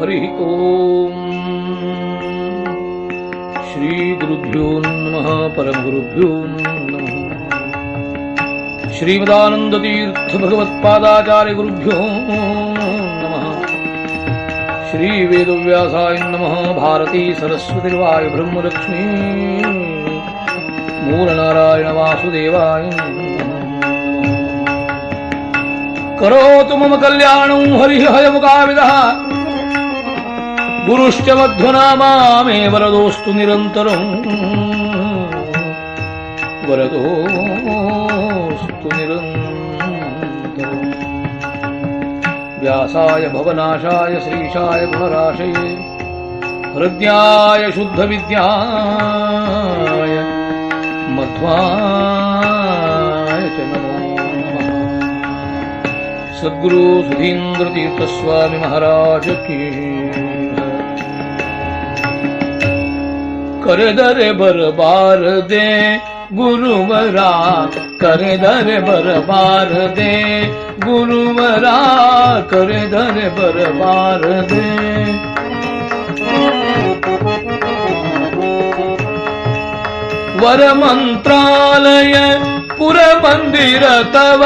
हरिः ओम् श्रीगुरुभ्यो नमः, परमगुरुभ्यो नमः। श्रीमदानन्दतीर्थभगवत्पादाचार्यगुरुभ्यो नमः। श्रीवेदव्यासाय नमः, भारती सरस्वतिर्वाय ब्रह्मलक्ष्मी। मूलनारायण वासुदेवाय नमः। करोतु मम कल्याणं हरिः हयमुकाविदः गुरुश्च मध्वनामा मे वरदोऽस्तु निरन्तरम् वरदोऽस्तु निरन्तरम् व्यासाय भवनाशाय श्रीशाय गुणराशये हृद्याय शुद्धविद्याय मध्वाय च नमो सद्गुरु सुधीन्द्र तीर्थ दरे बरबार दे। गुरुवरा गुरुमर बरबार दे। गुरु दरे बरबार दे। वरमन्त्रालय पुरमन्दिर तव।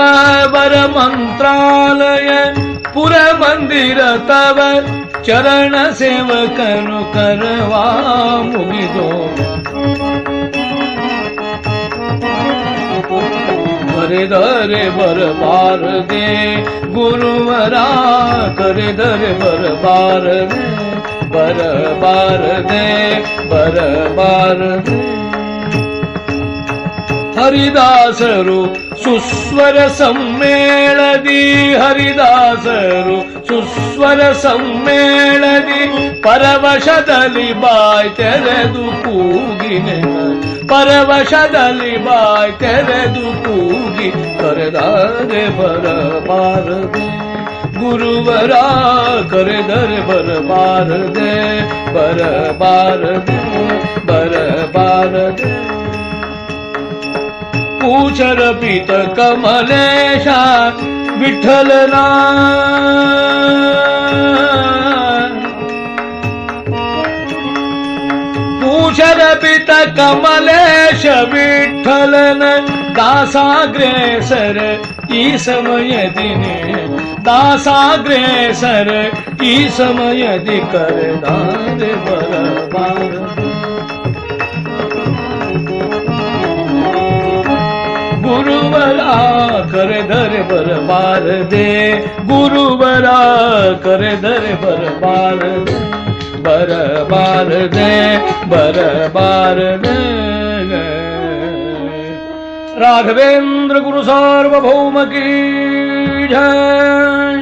वरमन्त्रालय पुरमन्दिर तव। ಚರಣ ಸೇವಕನು ಕರವಾ ಮುಗಿದೋ ಕರೆದರೆ ಬರಬಾರದೆ ಗುರುವರ ಕರೆದರೆ ಬರಬಾರದೆ ಬರಬಾರದೆ ಬರಬಾರದೆ ಹರಿದಾಸರು ಸುಸ್ವರ ಸಮ್ಮೇಳದಿ ಹರಿದಾಸರು ಸುಸ್ವರ ಸಮ್ಮೇಳದಿ ಪರವಶದಲ್ಲಿ ಬಾಯ್ ತೆರೆದು ಕೂಗಿನೆ ಪರವಶದಲ್ಲಿ ಬಾಯ್ ತೆರೆದು ಕೂಗಿ ಕರೆದರೆ ಬರಬಾರದೆ ಗುರುವರ ಕರೆದರೆ ಬರಬಾರದೆ ಬರಬಾರದೆ ಬರಬಾರದೆ पूचर पित कमलेशा विठल पूषर पित कमलेश विठलन दासाग्रेसर ई समय दिने। दासाग्रेसर ई समय दिकर दान बलवान। ಈ ಸಮಯದಿನೇ ದಾಸಾಗ್ರೇಸರ ಈ ಸಮಯದಿ ಕರೆದಾರೆ ಬರಬಾರದು ಗುರುವರ ಕರೆದರೆ ಬರಬಾರದೆ ಗುರುವರ ಕರೆದರೆ ಬರಬಾರದೆ ಬರಬಾರದೆ ಬರಬಾರದೆ ರಾಘವೇಂದ್ರ ಗುರು ಸಾರ್ವಭೌಮ ಕೀ ಜಯ.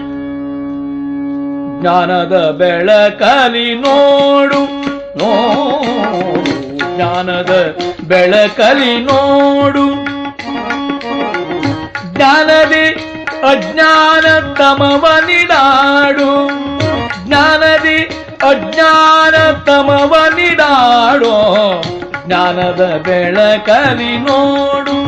ಜ್ಞಾನದ ಬೆಳಕಲಿ ನೋಡು ನೋಡು ಜ್ಞಾನದ ಬೆಳಕಲಿ ನೋಡು ಜ್ಞಾನದಿ ಅಜ್ಞಾನ ತಮವನಿಡಾಡು ಜ್ಞಾನದಿ ಅಜ್ಞಾನ ತಮವನಿಡಾಡೋ ಜ್ಞಾನದ ಬೆಳಕಲಿ ನೋಡು.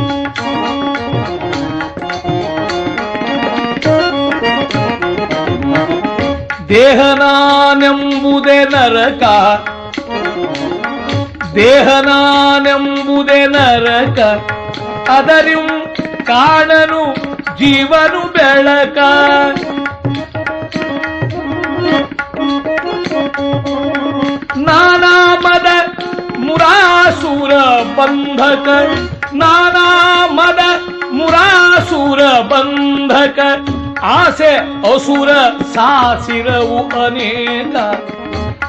ದೇಹನಾನೆಂಬುದೇ ನರಕ. ದೇಹನಾನೆಂಬುದೇ ನರಕ. ಅದರಿಂ ಕಾಣನು ಜೀವನು ಬೆಳಕ. ನಾನಾಮದ ಮುರಾಸುರ ಬಂಧಕ. ನಾನಾಮದ ಮುರಾಸುರ ಬಂಧಕ. ಆಸೆ ಅಸುರ ಸಾಸಿರವು ಅನೇಕ.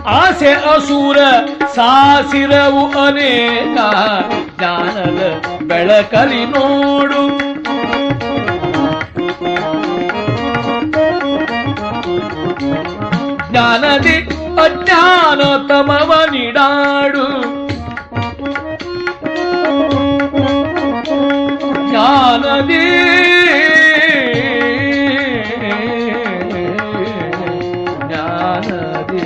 ಆಸೆ ಅಸುರ ಸಾಸಿರವು ಅನೇಕ. ಜ್ಞಾನದ ಬೆಳಕಲಿ ನೋಡು. ಜ್ಞಾನದಿ ಅಜ್ಞಾನ ತಮವನಿಡಾಡು ಜ್ಞಾನದಿ ಜ್ಞಾನದಿ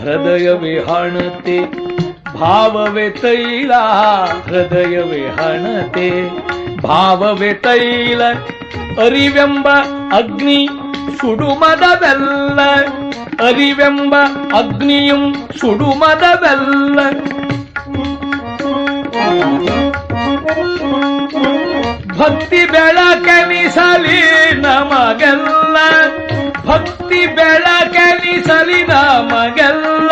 ಹೃದಯವೇ ಹಣತೆ ಭಾವವೇ ತೈಲ ಹೃದಯವೇ ಹಣತೆ ಭಾವವೇ ತೈಲ ಅರಿವೆಂಬ ಅಗ್ನಿ ಸುಡುಮದವೆಲ್ಲ. ಅರಿವೆಂಬ ಅಗ್ನಿಯಂ ಸುಡುಮದವೆಲ್ಲ. ಭಕ್ತಿ ಬೆಳಕನಿಸಲಿ ನಮಗೆಲ್ಲ. ಭಕ್ತಿ ಬೆಳಕನಿಸಲಿ ನಮಗೆಲ್ಲ.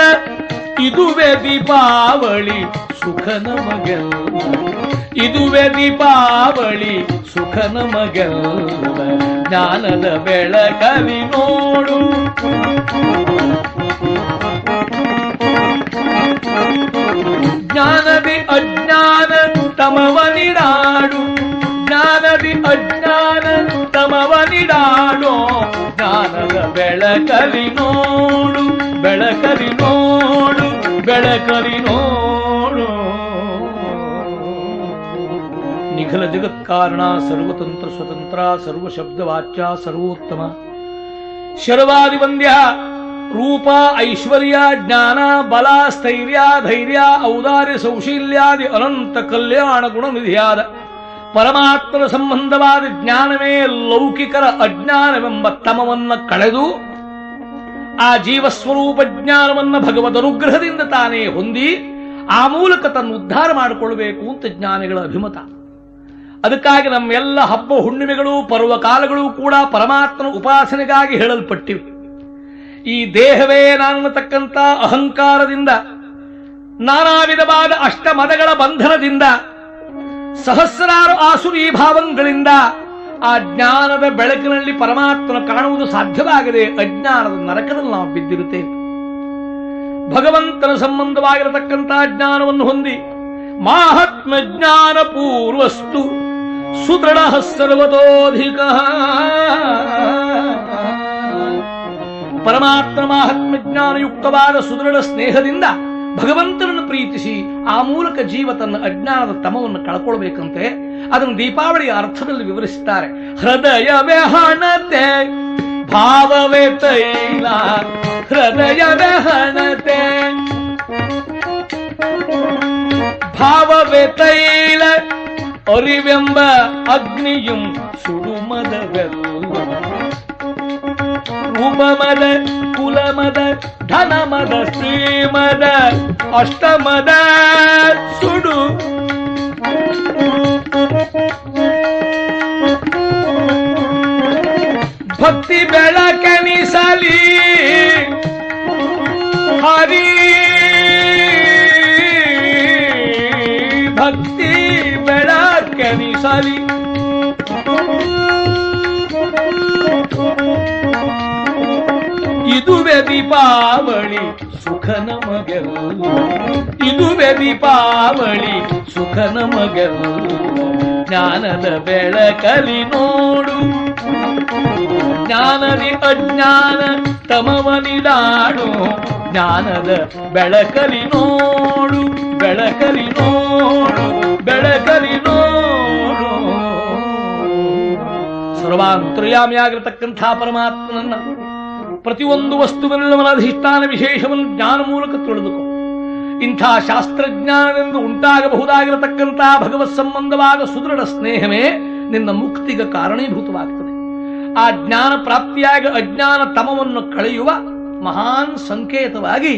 ಇದುವೆ ದೀಪಾವಳಿ, ಸುಖ ನಮಗೆಲ್ಲ. ಇದುವೆ ದೀಪಾವಳಿ, ಸುಖ ನಮಗೆಲ್ಲ. ಜ್ಞಾನದ ಬೆಳಕವಿ ನೋಡು. ಜ್ಞಾನದಿ ಅಜ್ಞಾನ ತಮವನಿಡಾಡು ಜ್ಞಾನದಿ ಅಜ್ಞಾನ ತಮವನಿಡಾಡೋ ಜ್ಞಾನದ ಬೆಳಕಲಿ ನೋಡು. ಬೆಳಕಲಿ ನೋಡು. ಬೆಳಕಲಿ ನೋಡು. ನಿಖಿಲ ಜಗತ್ಕಾರಣ, ಸರ್ವತಂತ್ರ ಸ್ವತಂತ್ರ, ಸರ್ವಶಬ್ದವಾಚ್ಯ, ಸರ್ವೋತ್ತಮ. ಶರ್ವಾದಿ ವಂದ್ಯ ರೂಪ, ಐಶ್ವರ್ಯ, ಜ್ಞಾನ, ಬಲ, ಸ್ಥೈರ್ಯ, ಧೈರ್ಯ, ಔದಾರ್ಯ, ಸೌಶೀಲ್ಯಾದಿ, ಅನಂತ ಕಲ್ಯಾಣ ಗುಣ ನಿಧಿಯಾದ ಪರಮಾತ್ಮನ ಸಂಬಂಧವಾದ ಜ್ಞಾನವೇ ಲೌಕಿಕರ ಅಜ್ಞಾನವೆಂಬ ತಮವನ್ನ ಕಳೆದು, ಆ ಜೀವಸ್ವರೂಪ ಜ್ಞಾನವನ್ನ ಭಗವದ್ ಅನುಗ್ರಹದಿಂದ ತಾನೇ ಹೊಂದಿ, ಆ ಮೂಲಕ ತನ್ನ ಉದ್ಧಾರ ಮಾಡಿಕೊಳ್ಳಬೇಕು ಅಂತ ಜ್ಞಾನಿಗಳ ಅಭಿಮತ. ಅದಕ್ಕಾಗಿ ನಮ್ಮೆಲ್ಲ ಹಬ್ಬ ಹುಣ್ಣಿಮೆಗಳು ಪರ್ವಕಾಲಗಳು ಕೂಡ ಪರಮಾತ್ಮನ ಉಪಾಸನೆಗಾಗಿ ಹೇಳಲ್ಪಟ್ಟಿವೆ. ಈ ದೇಹವೇ ನಾನತಕ್ಕಂಥ ಅಹಂಕಾರದಿಂದ ನಾನಾ ವಿಧವಾದ ಅಷ್ಟಮದಗಳ ಬಂಧನದಿಂದ, ಸಹಸ್ರಾರು ಆಸುರಿ ಭಾವಗಳಿಂದ ಆ ಜ್ಞಾನದ ಬೆಳಕಿನಲ್ಲಿ ಪರಮಾತ್ಮನ ಕಾಣುವುದು ಸಾಧ್ಯವಾಗದೆ ಅಜ್ಞಾನದ ನರಕದಲ್ಲಿ ನಾವು ಬಿದ್ದಿರುತ್ತೇವೆ. ಭಗವಂತನ ಸಂಬಂಧವಾಗಿರತಕ್ಕಂತಹ ಜ್ಞಾನವನ್ನು ಹೊಂದಿ ಮಾಹಾತ್ಮ ಜ್ಞಾನ ಪೂರ್ವಸ್ತು ಸುದೃಢ ಸರ್ವತೋಧಿಕ ಪರಮಾತ್ಮ ಮಹಾತ್ಮ ಜ್ಞಾನಯುಕ್ತವಾದ ಸುದೃಢ ಸ್ನೇಹದಿಂದ ಭಗವಂತನನ್ನು ಪ್ರೀತಿಸಿ ಆ ಮೂಲಕ ಜೀವ ತನ್ನ ಅಜ್ಞಾನದ ತಮವನ್ನು ಕಳ್ಕೊಳ್ಬೇಕಂತೆ ಅದನ್ನು ದೀಪಾವಳಿಯ ಅರ್ಥದಲ್ಲಿ ವಿವರಿಸುತ್ತಾರೆ. ಹೃದಯವೇ ಹಣತೆ ಭಾವವೇ ತೈಲ ಹೃದಯವೇ ಹಣತೆ ಭಾವವೇ ತೈಲ ಅರಿವೆಂಬ ಅಗ್ನಿಯುಂ ಸುಡುಮದವೆಲ್ಲ. ರೂಪಮದ ಕುಲಮದ ಧನಮದ ಶ್ರೀಮದ ಅಷ್ಟಮದ ಸುಡು. ಭಕ್ತಿ ಬೆಳಕಣಿಸಲಿ ಹರಿ ಬೆಳಕನಿಸಲಿ ಇದುವೆ ದೀಪಾವಳಿ, ಸುಖ ನಮಗೆಲ್ಲ. ಇದುವೆ ದೀಪಾವಳಿ, ಸುಖ ನಮಗೆಲ್ಲ. ಜ್ಞಾನದ ಬೆಳಕಲಿ ನೋಡು. ಜ್ಞಾನದಿ ಅಜ್ಞಾನ ತಮವನಿದಾಡು ಜ್ಞಾನದ ಬೆಳಕಲಿ ನೋಡು ಬೆಳಕಲಿ ನೋಡು ಬೆಳಕಲಿ ನೋಡು. ಸರ್ವಾಂತರ್ಯಾಮಿಯಾಗಿರತಕ್ಕಂಥ ಪರಮಾತ್ಮನನ್ನ ಪ್ರತಿಯೊಂದು ವಸ್ತುವಿನಲ್ಲವನ ಅಧಿಷ್ಠಾನ ವಿಶೇಷವನ್ನು ಜ್ಞಾನ ಮೂಲಕ ತಿಳಿದುಕೋ. ಇಂಥ ಶಾಸ್ತ್ರಜ್ಞಾನದಿಂದ ಉಂಟಾಗಬಹುದಾಗಿರತಕ್ಕಂಥ ಭಗವತ್ ಸಂಬಂಧವಾದ ಸುದೃಢ ಸ್ನೇಹವೇ ನಿನ್ನ ಮುಕ್ತಿಗೆ ಕಾರಣೀಭೂತವಾಗ್ತದೆ. ಆ ಜ್ಞಾನ ಪ್ರಾಪ್ತಿಯಾಗಿ ಅಜ್ಞಾನ ತಮವನ್ನು ಕಳೆಯುವ ಮಹಾನ್ ಸಂಕೇತವಾಗಿ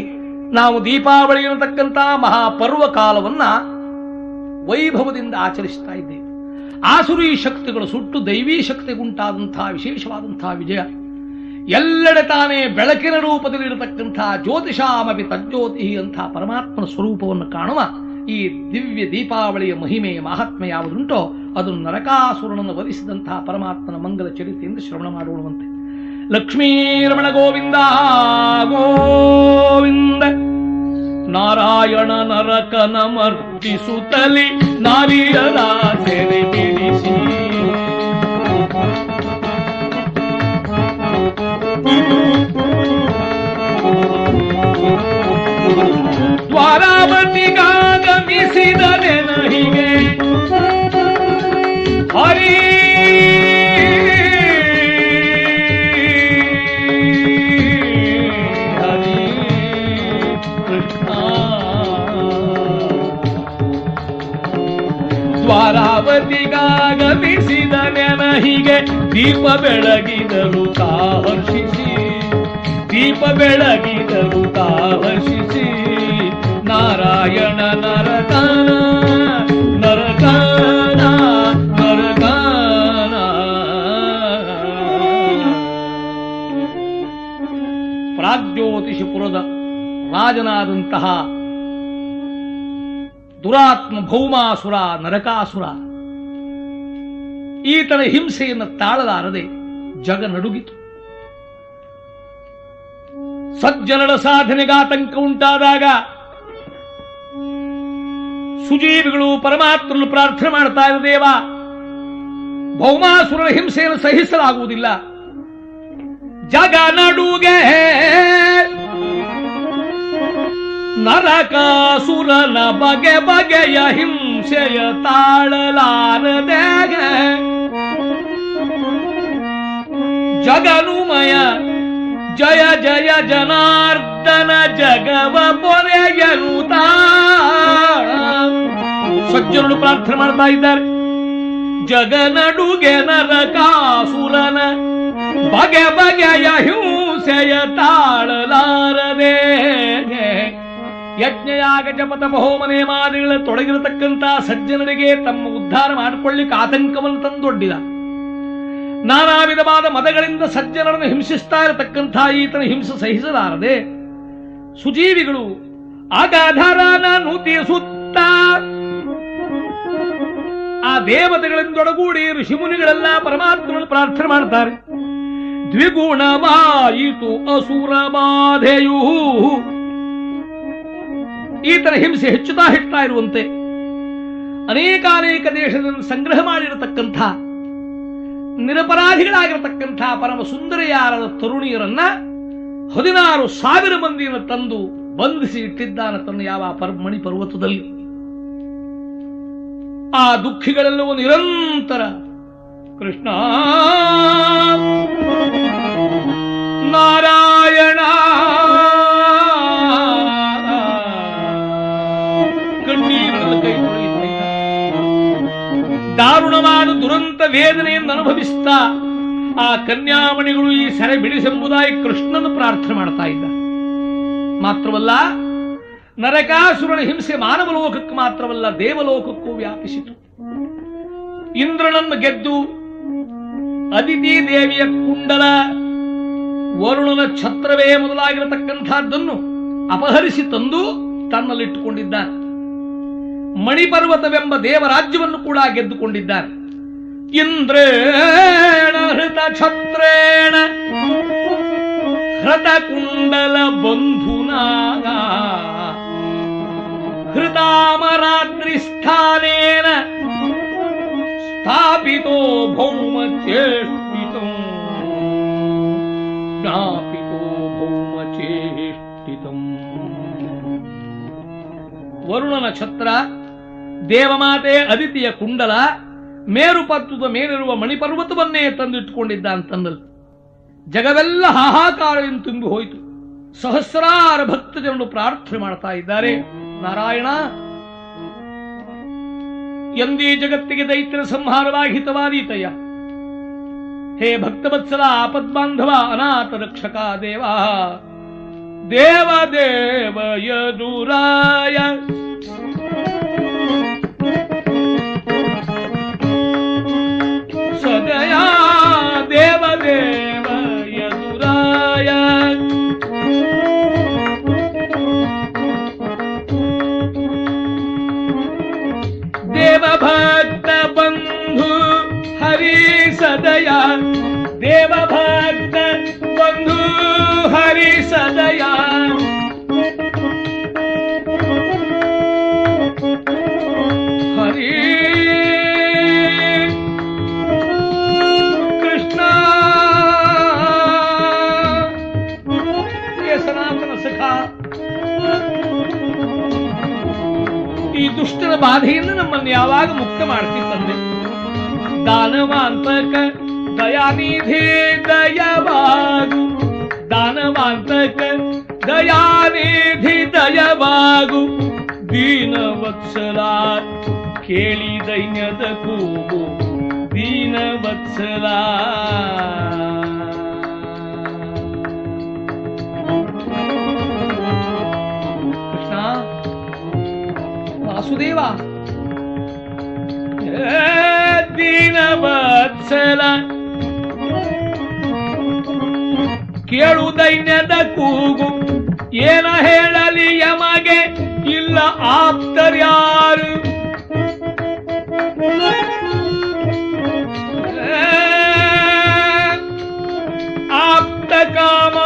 ನಾವು ದೀಪಾವಳಿ ಅನ್ನತಕ್ಕಂಥ ಮಹಾಪರ್ವ ಕಾಲವನ್ನ ವೈಭವದಿಂದ ಆಚರಿಸ್ತಾ ಇದ್ದೇವೆ. ಆಸುರಿ ಶಕ್ತಿಗಳು ಸುಟ್ಟು ದೈವೀ ಶಕ್ತಿಗುಂಟಾದಂತಹ ವಿಶೇಷವಾದಂತಹ ವಿಜಯ. ಎಲ್ಲೆಡೆ ತಾನೇ ಬೆಳಕಿನ ರೂಪದಲ್ಲಿ ಇರತಕ್ಕಂತಹ ಜ್ಯೋತಿಷಾಮಿ ತಜ್ಜ್ಯೋತಿ ಅಂತಹ ಪರಮಾತ್ಮನ ಸ್ವರೂಪವನ್ನು ಕಾಣುವ ಈ ದಿವ್ಯ ದೀಪಾವಳಿಯ ಮಹಿಮೆಯ ಮಹಾತ್ಮ ಯಾವುದುಂಟೋ, ಅದು ನರಕಾಸುರನನ್ನು ವಧಿಸಿದಂತಹ ಪರಮಾತ್ಮನ ಮಂಗಲ ಚರಿತೆಯಿಂದ ಶ್ರವಣ ಮಾಡೋಣವಂತೆ ಲಕ್ಷ್ಮೀರಮಣ ಗೋವಿಂದ ಗೋವಿಂದ. ನಾರಾಯಣ ನರಕನ ಮರ್ದಿಸುತ್ತಲಿ ನಾರಿಯರ ಸೆರೆ ಬಿಡಿಸಿ ದ್ವಾರಾವತಿಗಾಗಮಿಸಿದ ನೆನಹಿಗೆ. ಹರಿ ದ್ವಾರಾವತಿಗಾಗಮಿಸಿದ ನೆನಹಿಗೆ ದೀಪ ಬೆಳಗಿದರು ಹರ್ಷಿಸಿ ದೀಪ ಬೆಳಗಿದರು ಹರ್ಷಿಸಿ ನಾರಾಯಣ ನರಕನ ನರಕನ ನರಕನ ಪ್ರಾಗ್ಜ್ಯೋತಿಷಪುರದ ರಾಜನಾದಂತಹ ದುರಾತ್ಮ ಭೌಮಾಸುರ ನರಕಾಸುರ ಈತನ ಹಿಂಸೆಯನ್ನು ತಾಳಲಾರದೆ ಜಗ ನಡುಗಿತು. ಸಜ್ಜನರ ಸಾಧನೆಗೆ ಆತಂಕ ಉಂಟಾದಾಗ ಸುಜೀವಿಗಳು ಪರಮಾತ್ಮನು ಪ್ರಾರ್ಥನೆ ಮಾಡ್ತಾ ಇದ್ದ ದೇವ. ಹಿಂಸೆಯನ್ನು ಸಹಿಸಲಾಗುವುದಿಲ್ಲ. ಜಗ ನಡುಗೆ ನರಕಾಸುರನ ಬಗೆ ಬಗೆಯ ಹಿಂಸೆಯ ತಾಳಲಾರದೆ ಜಗನುಮಯ ಜಯ ಜಯ ಜನಾರ್ದನ ಜಗವ ಪೊರೆಯನುತ ಸಜ್ಜನರು ಪ್ರಾರ್ಥನೆ ಮಾಡ್ತಾ ಇದ್ದಾರೆ ಜಗನಡುಗೆ ನರಕಾಸುರನ ಬಗೆ ಬಗೆಯ ಹಿಂಸೆಯ ತಾಳಲಾರದೆ ಯಜ್ಞಯಾಗ ಜಪತ ಮಹೋಮನೆ ಮಾದಿಗಳ ತೊಡಗಿರತಕ್ಕಂತ ಸಜ್ಜನರಿಗೆ ತಮ್ಮ ಉದ್ಧಾರ ಮಾಡಿಕೊಳ್ಳಿಕ್ಕೆ ಆತಂಕವನ್ನು ತಂದೊಡ್ಡಿದ. ನಾನಾ ವಿಧವಾದ ಮತಗಳಿಂದ ಸಜ್ಜನರನ್ನು ಹಿಂಸಿಸ್ತಾ ಇರತಕ್ಕಂಥ ಈತನ ಹಿಂಸೆ ಸಹಿಸಲಾರದೆ, ಸುಜೀವಿಗಳು ಅಗಾಧರನ ನುತಿಸುತ್ತ ಆ ದೇವತೆಗಳಿಂದೊಡಗೂಡಿ ಋಷಿಮುನಿಗಳೆಲ್ಲ ಪರಮಾತ್ಮನ ಪ್ರಾರ್ಥನೆ ಮಾಡ್ತಾರೆ. ದ್ವಿಗುಣವಾಯಿತು ಅಸುರ ಬಾಧೆಯೂ ಈತನ ಹಿಂಸೆ ಹೆಚ್ಚುತ್ತಾ ಹೆಚ್ಚುತ್ತಾ ಇರುವಂತೆ. ಅನೇಕಾನೇಕ ದೇಶದಲ್ಲಿ ಸಂಗ್ರಹ ಮಾಡಿರತಕ್ಕಂಥ, ನಿರಪರಾಧಿಗಳಾಗಿರತಕ್ಕಂಥ ಪರಮ ಸುಂದರಿಯಾರದ ತರುಣಿಯರನ್ನ ಹದಿನಾರು ಸಾವಿರ ಮಂದಿಯನ್ನು ತಂದು ಬಂಧಿಸಿ ಇಟ್ಟಿದ್ದಾನ ತನ್ನ ಯಾವ ಪರ್ಮಣಿ ಪರ್ವತದಲ್ಲಿ ಆ ದುಃಖಿಗಳೆಲ್ಲವೂ ನಿರಂತರ ಕೃಷ್ಣ, ನಾರಾಯಣ. ದಾರುಣವಾದ ದುರಂತ ವೇದನೆಯನ್ನು ಅನುಭವಿಸ್ತಾ ಆ ಕನ್ಯಾಮಣಿಗಳು ಈ ಸೆರೆ ಬಿಡಿಸೆಂಬುದಾಗಿ ಕೃಷ್ಣನು ಪ್ರಾರ್ಥನೆ ಮಾಡ್ತಾ ಇದ್ದ ಮಾತ್ರವಲ್ಲ, ನರಕಾಸುರನ ಹಿಂಸೆ ಮಾನವ ಲೋಕಕ್ಕೆ ಮಾತ್ರವಲ್ಲ, ದೇವಲೋಕಕ್ಕೂ ವ್ಯಾಪಿಸಿತು. ಇಂದ್ರನನ್ನು ಗೆದ್ದು ಅದಿತಿ ದೇವಿಯ ಕುಂಡಲ ವರುಣನ ಛತ್ರವೇ ಮೊದಲಾಗಿರತಕ್ಕಂಥದ್ದನ್ನು ಅಪಹರಿಸಿ ತಂದು ತನ್ನಲ್ಲಿಟ್ಟುಕೊಂಡಿದ್ದಾನೆ. ಮಣಿಪರ್ವತವೆಂಬ ದೇವರಾಜ್ಯವನ್ನು ಕೂಡ ಗೆದ್ದುಕೊಂಡಿದ್ದಾನೆ ಇಂದ್ರೇಣ ಹೃತ ಛತ್ರೇಣ, ಹೃತ ಕುಂಡಲ ಬಂಧುನಾಗ ಹೃತಾಮರಾತ್ರಿ ಸ್ಥಾನೇನ ಸ್ಥಾಪಿತೋ ಭೌಮ ಚೇಷ್ಟಿತೋ ಜ್ಞಾಪಿತೋ ವರುಣನ ಛತ್ರ ದೇವಮಾತೆ ಅದಿತಿಯ ಕುಂಡಲ ಮೇರುಪತ್ವದ ಮೇಲಿರುವ ಮಣಿಪರ್ವತವನ್ನೇ ತಂದಿಟ್ಟುಕೊಂಡಿದ್ದ ಅಂತಂದಲ್ಲಿ ಜಗವೆಲ್ಲ ಹಾಹಾಕಾರದಿಂದ ತುಂಬಿ ಹೋಯಿತು. ಸಹಸ್ರಾರ ಭಕ್ತ ಜನರು ಪ್ರಾರ್ಥನೆ ಮಾಡ್ತಾ ಇದ್ದಾರೆ. ನಾರಾಯಣ, ಎಂದೇ ಜಗತ್ತಿಗೆ ದೈತ್ಯರ ಸಂಹಾರವಾಗಿತವಾದೀತಯ್ಯ ಹೇ ಭಕ್ತವತ್ಸಲ ಆಪದ್ಬಾಂಧವ ಅನಾಥ ರಕ್ಷಕ ದೇವ. ದೇವ ದೇವ, ಯದುರಾಯ. ದೇವ ದೇವ ಯದುರಾಯ ದೇವ ಭಕ್ತ ಬಾಧೆಯಿಂದ ನಮ್ಮನ್ನು ಯಾವಾಗ ಮುಕ್ತ ಮಾಡ್ತೀವಿ ತಂದೆ ದಾನವಾಂತಕ ದಯಾನಿಧಿ ದಯವಾಗು. ದಾನವಾಂತಕ ದಯಾನಿಧಿ ದಯವಾಗು. ದೀನ ವತ್ಸಲ ಕೇಳಿ ದೈನ್ಯದ ಕೂಗು. ದೀನ ವತ್ಸಲ ಏ ದೀನವತ್ಸಲ ಕೇಳು ದೈನ್ಯದ ಕೂಗು. ಏನ ಹೇಳಲಿ ಯಮಗೆ? ಇಲ್ಲ ಆಪ್ತರ್ಯಾರು ಆಪ್ತ ಕಾಮ.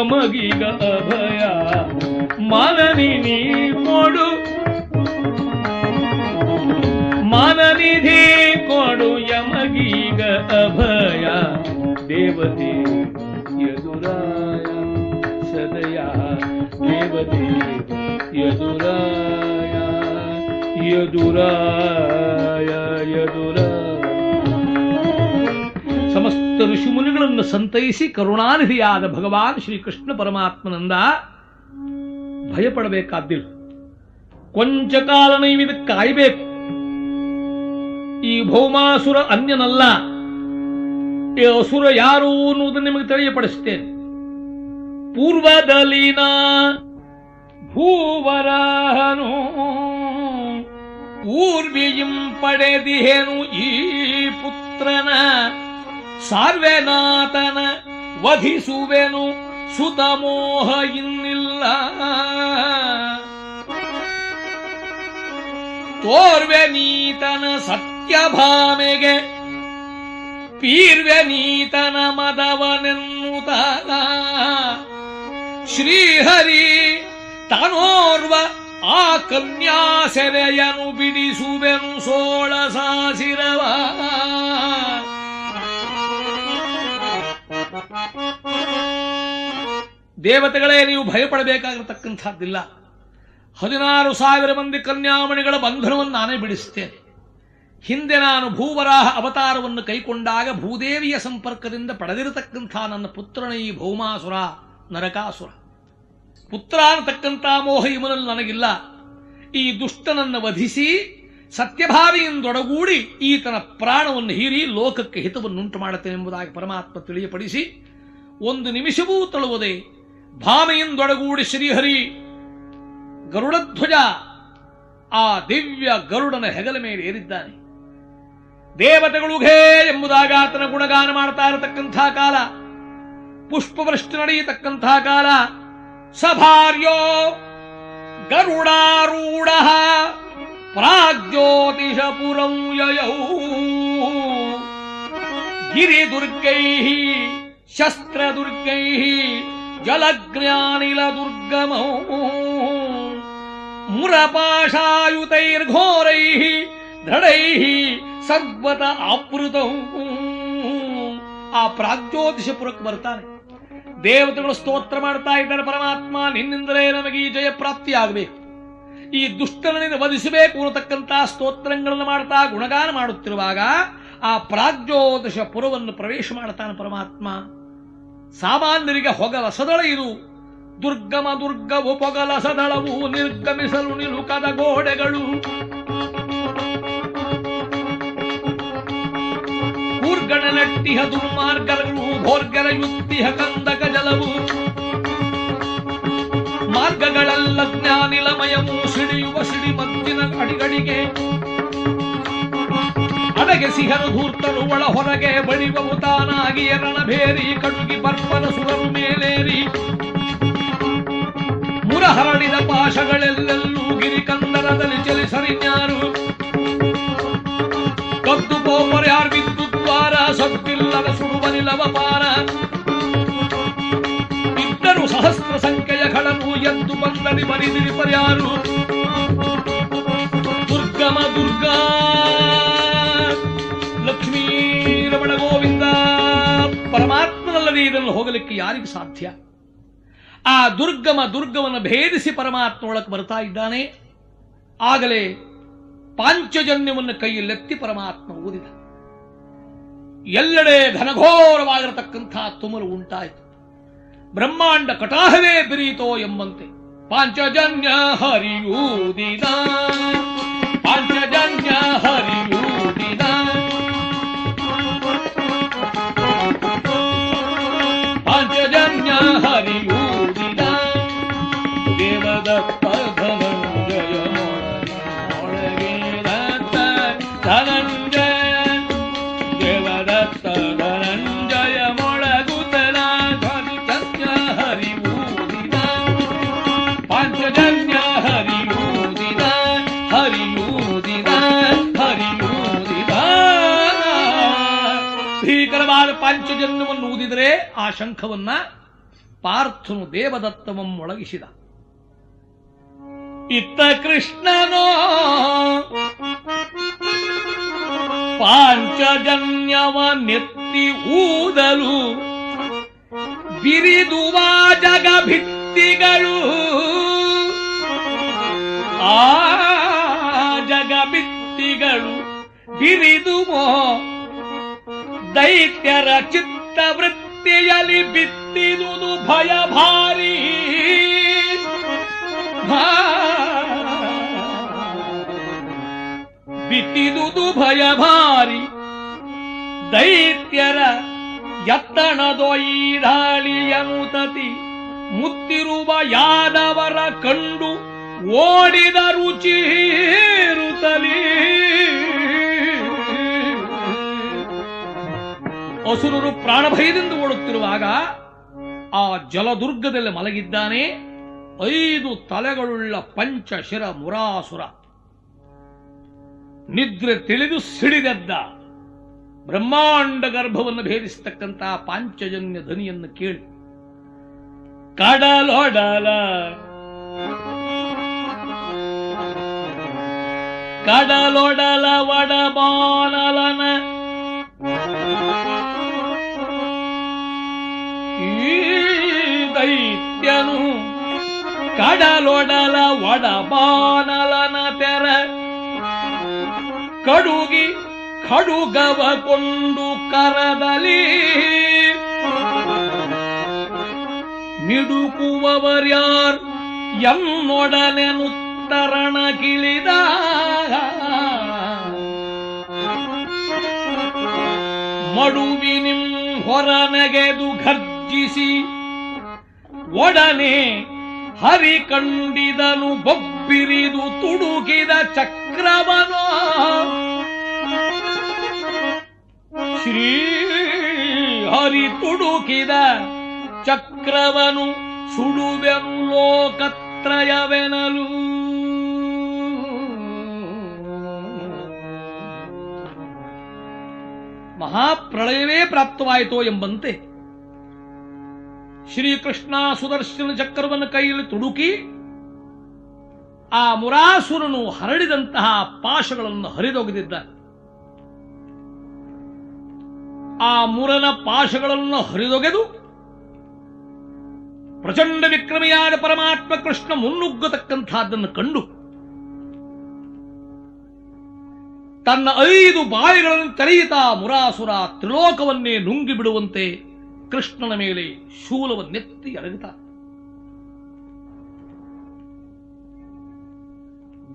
ಯಮಗೀಗ ಅಭಯ. ನೀ ಕೊಡು. ಮಾನನಿಧಿ ಕೊಡು ಯಮಗೀಗ ಅಭಯ. ದೇವತೆ ಯದುರಾಯ, ಸದಯ ದೇವತೆ ಯದುರಾಯ ಯದುರಾಯ ಯದುರಾಯ. ಋಷಿಮುನಿಗಳನ್ನು ಸಂತೈಸಿ ಕರುಣಾನಿಧಿಯಾದ ಭಗವಾನ್ ಶ್ರೀಕೃಷ್ಣ ಪರಮಾತ್ಮನಂದ ಭಯಪಡಬೇಕಾದ್ದಿಲ್ಲ ಕೊಂಚ ಕಾಲ ನೈವಿದ ಕಾಯಬೇಕು. ಈ ಭೌಮಾಸುರ ಅನ್ಯನಲ್ಲ. ಈ ಅಸುರ ಯಾರು ಅನ್ನುವುದನ್ನು ನಿಮಗೆ ತಿಳಿಯಪಡಿಸುತ್ತೇನೆ ಪೂರ್ವದಲ್ಲಿನ ಭೂವರಹನು. ಊರ್ವಿಯಂ ಪಡೆದಿಹೇನು ಈ ಪುತ್ರನ. ಸಾರ್ವೆನಾಥನ ವಧಿಸುವೆನು, ಸುತಮೋಹ ಇನ್ನಿಲ್ಲ. ತೋರ್ವೆ ನೀತನ ಸತ್ಯಭಾಮೆಗೆ, ಪೀರ್ವೆ ನೀತನ ಮದವನೆನ್ನುತ ಶ್ರೀಹರಿ ತನೋರ್ವ ಆ ಕನ್ಯಾ ಸೆರೆಯನು ಬಿಡಿಸುವೆನು ಸೋಳ ಸಾಸಿರವ. ದೇವತೆಗಳೇ, ನೀವು ಭಯಪಡಬೇಕಾಗಿರತಕ್ಕಂಥದ್ದಿಲ್ಲ. ಹದಿನಾರು ಸಾವಿರ ಮಂದಿ ಕನ್ಯಾಮಣಿಗಳ ಬಂಧನವನ್ನು ನಾನೇ ಬಿಡಿಸುತ್ತೇನೆ. ಹಿಂದೆ ನಾನು ಭೂವರಾಹ ಅವತಾರವನ್ನು ಕೈಕೊಂಡಾಗ ಭೂದೇವಿಯ ಸಂಪರ್ಕದಿಂದ ಪಡೆದಿರತಕ್ಕಂಥ ನನ್ನ ಪುತ್ರನ ಈ ಭೌಮಾಸುರ, ನರಕಾಸುರ. ಪುತ್ರ ಅನ್ನತಕ್ಕಂಥ ಮೋಹ ಇವನಲ್ಲಿ ನನಗಿಲ್ಲ. ಈ ದುಷ್ಟನನ್ನು ವಧಿಸಿ, ಸತ್ಯಭಾವಿಯಿಂದೊಡಗೂಡಿ ಈತನ ಪ್ರಾಣವನ್ನು ಹೀರಿ ಲೋಕಕ್ಕೆ ಹಿತವನ್ನುಂಟು ಮಾಡುತ್ತೇನೆ ಎಂಬುದಾಗಿ ಪರಮಾತ್ಮ ತಿಳಿಯಪಡಿಸಿ, ಒಂದು ನಿಮಿಷವೂ ತಳುವುದೇ ಭಾಮೆಯಿಂದೊಡಗೂಡಿ ಶ್ರೀಹರಿ ಗರುಡಧ್ವಜ ಆ ದಿವ್ಯ ಗರುಡನ ಹೆಗಲ ಮೇಲೆ ಏರಿದ್ದಾನೆ. ದೇವತೆಗಳು ಘೇ ಎಂಬುದಾಗಿ ಆತನ ಗುಣಗಾನ ಮಾಡ್ತಾ ಇರತಕ್ಕಂಥ ಕಾಲ, ಪುಷ್ಪವೃಷ್ಟಿ ನಡೆಯತಕ್ಕಂಥ ಕಾಲ, ಸಭಾರ್ಯೋ ಗರುಡಾರೂಢ ಪ್ರಾಗ್ಜ್ಯೋತಿಷ ಪುರಂ ಯಯೌ. ಗಿರಿದುರ್ಗೈ ಶಸ್ತ್ರದುರ್ಗೈ ಜಲಜ್ಞಾನಿಲ ದುರ್ಗಮೋ ಮುರಪಾಶಾಯುತೈರ್ಘೋರೈ ದೃಢೈ ಸರ್ವತ ಆಪೃತ ಆ ಪ್ರಾಗ್ಜ್ಯೋತಿಷಪುರಕ್ಕೆ ಬರ್ತಾನೆ. ದೇವತೆಗಳು ಸ್ತೋತ್ರ ಮಾಡ್ತಾ ಇದ್ದಾರೆ, ಪರಮಾತ್ಮ, ನಿನ್ನಿಂದಲೇ ನಮಗೆ ಈ ಜಯ ಪ್ರಾಪ್ತಿಯಾಗಬೇಕು. ಈ ದುಷ್ಟನನ್ನು ವಧಿಸಬೇಕು ಅನ್ನತಕ್ಕಂತಹ ಸ್ತೋತ್ರಗಳನ್ನು ಮಾಡ್ತಾ ಗುಣಗಾನ ಮಾಡುತ್ತಿರುವಾಗ ಆ ಪ್ರಾಗ್ಜ್ಯೋತಿಷ ಪುರವನ್ನು ಪ್ರವೇಶ ಮಾಡ್ತಾನೆ ಪರಮಾತ್ಮ. ಸಾಮಾನ್ಯರಿಗೆ ಹೊಗಲ ಸದಳ ಇದು. ದುರ್ಗಮ ದುರ್ಗವು ಪೊಗಲ ಸದಳವು, ನಿರ್ಗಮಿಸಲು ನಿಲುಕದ ಗೋಡೆಗಳು. ಕೂರ್ಗಣ ನಟ್ಟಿಹ ದುರ್ಮಾರ್ಗಗಳು ಭೋರ್ಗರ ಯುತ್ತಿಹ ಕಂದಕ ಜಲವು ಮಾರ್ಗಗಳೆಲ್ಲ ಜ್ಞಾನಿಲಮಯವು, ಸಿಡಿಯುವ ಸಿಡಿ ಮತ್ತಿನ ಅಡಿಗಳಿಗೆ. ಅಡಗೆ ಸಿಹರು ಧೂರ್ತನು ಒಳ ಹೊರಗೆ ಬಳಿವವು ತಾನಾಗಿ ಎರಣಭೇರಿ ಕಡುಗಿ ಬರ್ವನ ಸುರರು ಮೇಲೇರಿ. ಮುರ ಹರಡಿದ ಪಾಶಗಳೆಲ್ಲೆಲ್ಲೂ ಗಿರಿ ಕಂದರದಲ್ಲಿ ಚಲಿಸರಿನ್ಯಾರು ಕದ್ದು ಪೋಪರ್ಯಾರ್ ವಿದ್ಯುತ್ ದ್ವಾರ ಸದ್ದಿಲ್ಲದ ಸುಡುವ ನಿಲವ ಪಾರ. ಇದ್ದರು ಸಹಸ್ರ ಸಂಖ್ಯೆಯ ಖಳನು ಎಂದು ಬಂದರಿ ಬರಿದಿರಿ ಪರ್ಯಾರು ದುರ್ಗಮ ದುರ್ಗಾ. ಲಕ್ಷ್ಮೀ ರಮಣ ಗೋವಿಂದ. ಪರಮಾತ್ಮನಲ್ಲದೆ ಇದನ್ನು ಹೋಗಲಿಕ್ಕೆ ಯಾರಿಗೆ ಸಾಧ್ಯ? ಆ ದುರ್ಗಮ ದುರ್ಗವನ್ನು ಭೇದಿಸಿ ಪರಮಾತ್ಮ ಒಳಕ್ಕೆ ಬರ್ತಾ ಇದ್ದಾನೆ. ಆಗಲೇ ಪಾಂಚಜನ್ಯವನ್ನು ಕೈಯಲ್ಲೆತ್ತಿ ಪರಮಾತ್ಮ ಊದಿದ ಎಲ್ಲೆಡೆ ಘನಘೋರವಾಗಿರತಕ್ಕಂಥ ತುಮರು ಉಂಟಾಯಿತು. ಬ್ರಹ್ಮಾಂಡ ಕಟಾಹವೇ ಬಿರೀತೋ ಎಂಬಂತೆ ಪಾಂಚಜನ್ಯ ಹರಿಯೂದಿದ. ಪಾಂಚಜನ್ಯ ಹರಿಯೂದಿದ ಭೀಕರವಾದ ಪಾಂಚಜನ್ಯವನ್ನು ಊದಿದರೆ ಆ ಶಂಖವನ್ನ ಪಾರ್ಥನು ದೇವದತ್ತವಂ ಒಳಗಿಸಿದ. ಇತ್ತ ಕೃಷ್ಣನೋ ಪಾಂಚಜನ್ಯವ ನೆತ್ತಿ ಊದಲು ಬಿರಿದುವ ಜಗ ಭಿತ್ತಿಗಳು ಆ ಜಗ ಭಿತ್ತಿಗಳು ಬಿರಿದುವೋ ದೈತ್ಯರ ಚಿತ್ತ ವೃತ್ತಿಯಲ್ಲಿ ಬಿತ್ತಿದುದು ಭಯ ಭಾರಿ. ಬಿತ್ತಿದುದು ಭಯ ಭಾರಿ. ದೈತ್ಯರ ಎತ್ತಣದೊಯ್ದಾಳಿಯನುತತಿ ಮುತ್ತಿರುವ ಯಾದವರ ಕಂಡು ಓಡಿದ ರುಚಿರುತ್ತಲೀ ಅಸುರರು ಪ್ರಾಣಭಯದಿಂದ ಓಡುತ್ತಿರುವಾಗ ಆ ಜಲದುರ್ಗದಲ್ಲಿ ಮಲಗಿದ್ದಾನೆ. ಐದು ತಲೆಗಳುಳ್ಳ ಪಂಚಶಿರ ಮುರಾಸುರ. ನಿದ್ರೆ ತಿಳಿದು ಸಿಡಿದೆದ್ದ. ಬ್ರಹ್ಮಾಂಡ ಗರ್ಭವನ್ನು ಭೇದಿಸತಕ್ಕಂತಹ ಪಾಂಚಜನ್ಯ ಧ್ವನಿಯನ್ನು ಕೇಳಿ. ಕಡಲೊಡಲ ಕಡಲೊಡಲ ಒಡಬಾನಲನ. ದೈತ್ಯನು ಕಡಲೊಡಲ ಒಡಬಾನಲನ ತೆರ ಕಡುಗಿ ಕಡುಗವ ಕೊಂಡು ಕರದಲಿ. ಮಿಡುಕುವವರ್ಯಾರ್ ಎನ್ನೊಡನೆನುತ್ತರಣ ಕಿಳಿದ. ಮಡುವಿನಿಂ ಹೊರನಗೆದು ಘರ್ಜಿಸಿ ಒಡನೆ ಹರಿ ಕಂಡಿದನು ಬೊಬ್ಬಿರಿದು ತುಡುಗಿದ ಚಕ್ರವನೋ. ಶ್ರೀ ಹರಿ ತುಡುಕಿದ ಚಕ್ರವನು ಸುಡುವೆನು ಲೋಕತ್ರಯವೆನಲು. ಮಹಾಪ್ರಳಯವೇ ಪ್ರಾಪ್ತವಾಯಿತೋ ಎಂಬಂತೆ ಶ್ರೀಕೃಷ್ಣ ಸುದರ್ಶನ ಚಕ್ರವನ್ನು ಕೈಯಲ್ಲಿ ತುಡುಕಿ ಆ ಮುರಾಸುರನು ಹರಡಿದಂತಹ ಪಾಶಗಳನ್ನು ಹರಿದೊಗೆದಿದ್ದ. ಆ ಮುರನ ಪಾಶಗಳನ್ನು ಹರಿದೊಗೆದು ಪ್ರಚಂಡ ವಿಕ್ರಮಿಯಾದ ಪರಮಾತ್ಮ ಕೃಷ್ಣ ಮುನ್ನುಗ್ಗತಕ್ಕಂಥದ್ದನ್ನು ಕಂಡು ತನ್ನ ಐದು ಬಾಯಿಗಳನ್ನು ತೆರೆಯುತ್ತಾ ಮುರಾಸುರ ತ್ರಿಲೋಕವನ್ನೇ ನುಂಗಿ ಬಿಡುವಂತೆ ಕೃಷ್ಣನ ಮೇಲೆ ಶೂಲವನ್ನೆತ್ತಿ ಎರಗುತ್ತ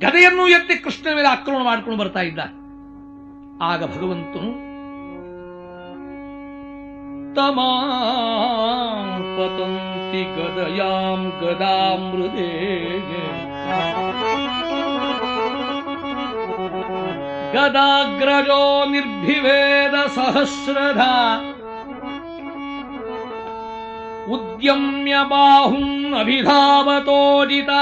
ಗದೆಯನ್ನು ಎತ್ತಿ ಕೃಷ್ಣನ ಮೇಲೆ ಆಕ್ರಮಣ ಮಾಡಿಕೊಂಡು ಬರ್ತಾ ಇದ್ದ. ಆಗ ಭಗವಂತನು ತಮಾಂ ಪತಂತಿ ಗದಯಾಂ ಗದಾಮೃದೇ ಗದಾಗ್ರಜೋ ನಿರ್ಭಿವೇದ ಸಹಸ್ರಧ ಉದ್ಯಮ್ಯ ಅಭಿಧಾವತೋಜಿತಾ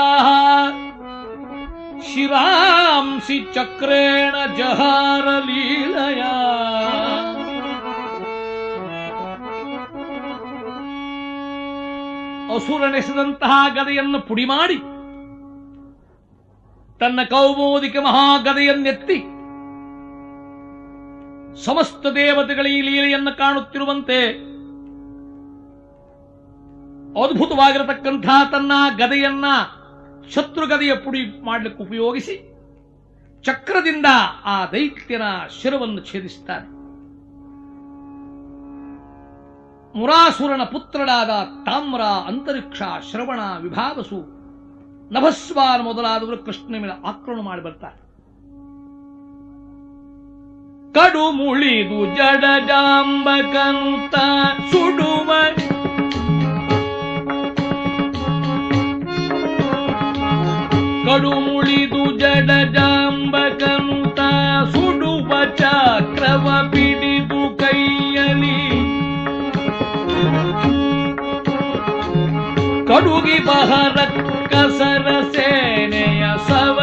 ಶಿರಾಂಸಿ ಚಕ್ರೇಣ ಜಹಾರ ಲೀಲೆಯ ಅಸುರನೆಸೆದಂತಹ ಗದೆಯನ್ನು ಪುಡಿ ಮಾಡಿ ತನ್ನ ಕೌಮೋದಿಕ ಮಹಾಗದೆಯನ್ನೆತ್ತಿ, ಸಮಸ್ತ ದೇವತೆಗಳ ಈ ಲೀಲೆಯನ್ನು ಕಾಣುತ್ತಿರುವಂತೆ ಅದ್ಭುತವಾಗಿರತಕ್ಕಂತಹ ತನ್ನ ಗದೆಯನ್ನ ಶತ್ರುಗದೆಯ ಪುಡಿ ಮಾಡಲಿಕ್ಕೆ ಉಪಯೋಗಿಸಿ ಚಕ್ರದಿಂದ ಆ ದೈತ್ಯನ ಶಿರವನ್ನು ಛೇದಿಸುತ್ತಾನೆ ಮುರಾಸುರನ ಪುತ್ರಳಾದ ತಾಮ್ರ ಅಂತರಿಕ್ಷ ಶ್ರವಣ ವಿಭಾವಸು ನಭಸ್ವಾನ ಮೊದಲಾದವರು ಕೃಷ್ಣನ ಮೇಲೆ ಆಕ್ರಮಣ ಮಾಡಿ ಬರ್ತಾರೆ. ಕಡು ಮುಳಿದು ಜಡಜಾಂಬಕನುತ ಸುಡುವ ಕಡು ಮುಳಿದು ಜಡಜಾಂಬಕನುತ ಸುಡುವ ಚಕ್ರವ ಬಿಡಿದು ಕೈಯಲಿ. ಕಡುಗಿ ಬಹರ ಕಸರ ಸೇನೆಯ ಸವರಿದನು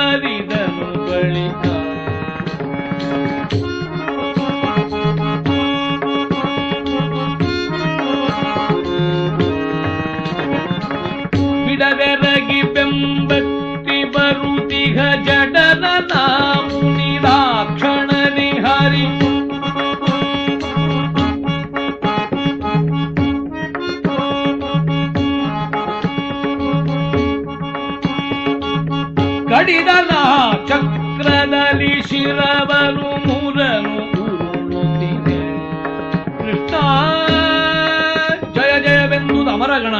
ಶಿರವನು ಮುರನು ಕೃಷ್ಣ, ಜಯ ಜಯವೆಂದು ಅಮರಗಣ,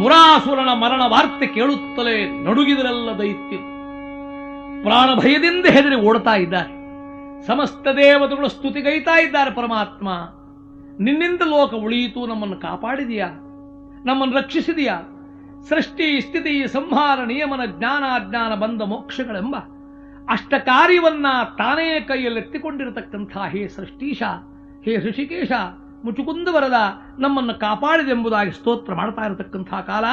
ಮುರಾಸುರನ ಮರಣ ವಾರ್ತೆ ಕೇಳುತ್ತಲೇ ನಡುಗಿದರೆಲ್ಲ ದೈತ್ಯರು ಪ್ರಾಣ ಭಯದಿಂದ ಹೆದರಿ ಓಡ್ತಾ ಇದ್ದಾರೆ. ಸಮಸ್ತ ದೇವತೆಗಳು ಸ್ತುತಿಗೈತಾ ಇದ್ದಾರೆ ಪರಮಾತ್ಮ. ನಿನ್ನಿಂದ ಲೋಕ ಉಳಿಯಿತು, ನಮ್ಮನ್ನು ಕಾಪಾಡಿದೆಯಾ? ನಮ್ಮನ್ನು ರಕ್ಷಿಸಿದೆಯಾ? ಸೃಷ್ಟಿ, ಸ್ಥಿತಿ, ಸಂಹಾರ, ನಿಯಮನ ಜ್ಞಾನ ಅಜ್ಞಾನ ಬಂದ ಮೋಕ್ಷಗಳೆಂಬ ಅಷ್ಟ ಕಾರ್ಯವನ್ನ ತಾನೇ ಕೈಯಲ್ಲೆತ್ತಿಕೊಂಡಿರತಕ್ಕಂಥ ಹೇ ಸೃಷ್ಟೀಶ, ಹೇ ಋಷಿಕೇಶ ಮುಚುಕುಂದ ವರದ ನಮ್ಮನ್ನು ಕಾಪಾಡಿದೆಂಬುದಾಗಿ ಸ್ತೋತ್ರ ಮಾಡ್ತಾ ಇರತಕ್ಕಂಥ ಕಾಲ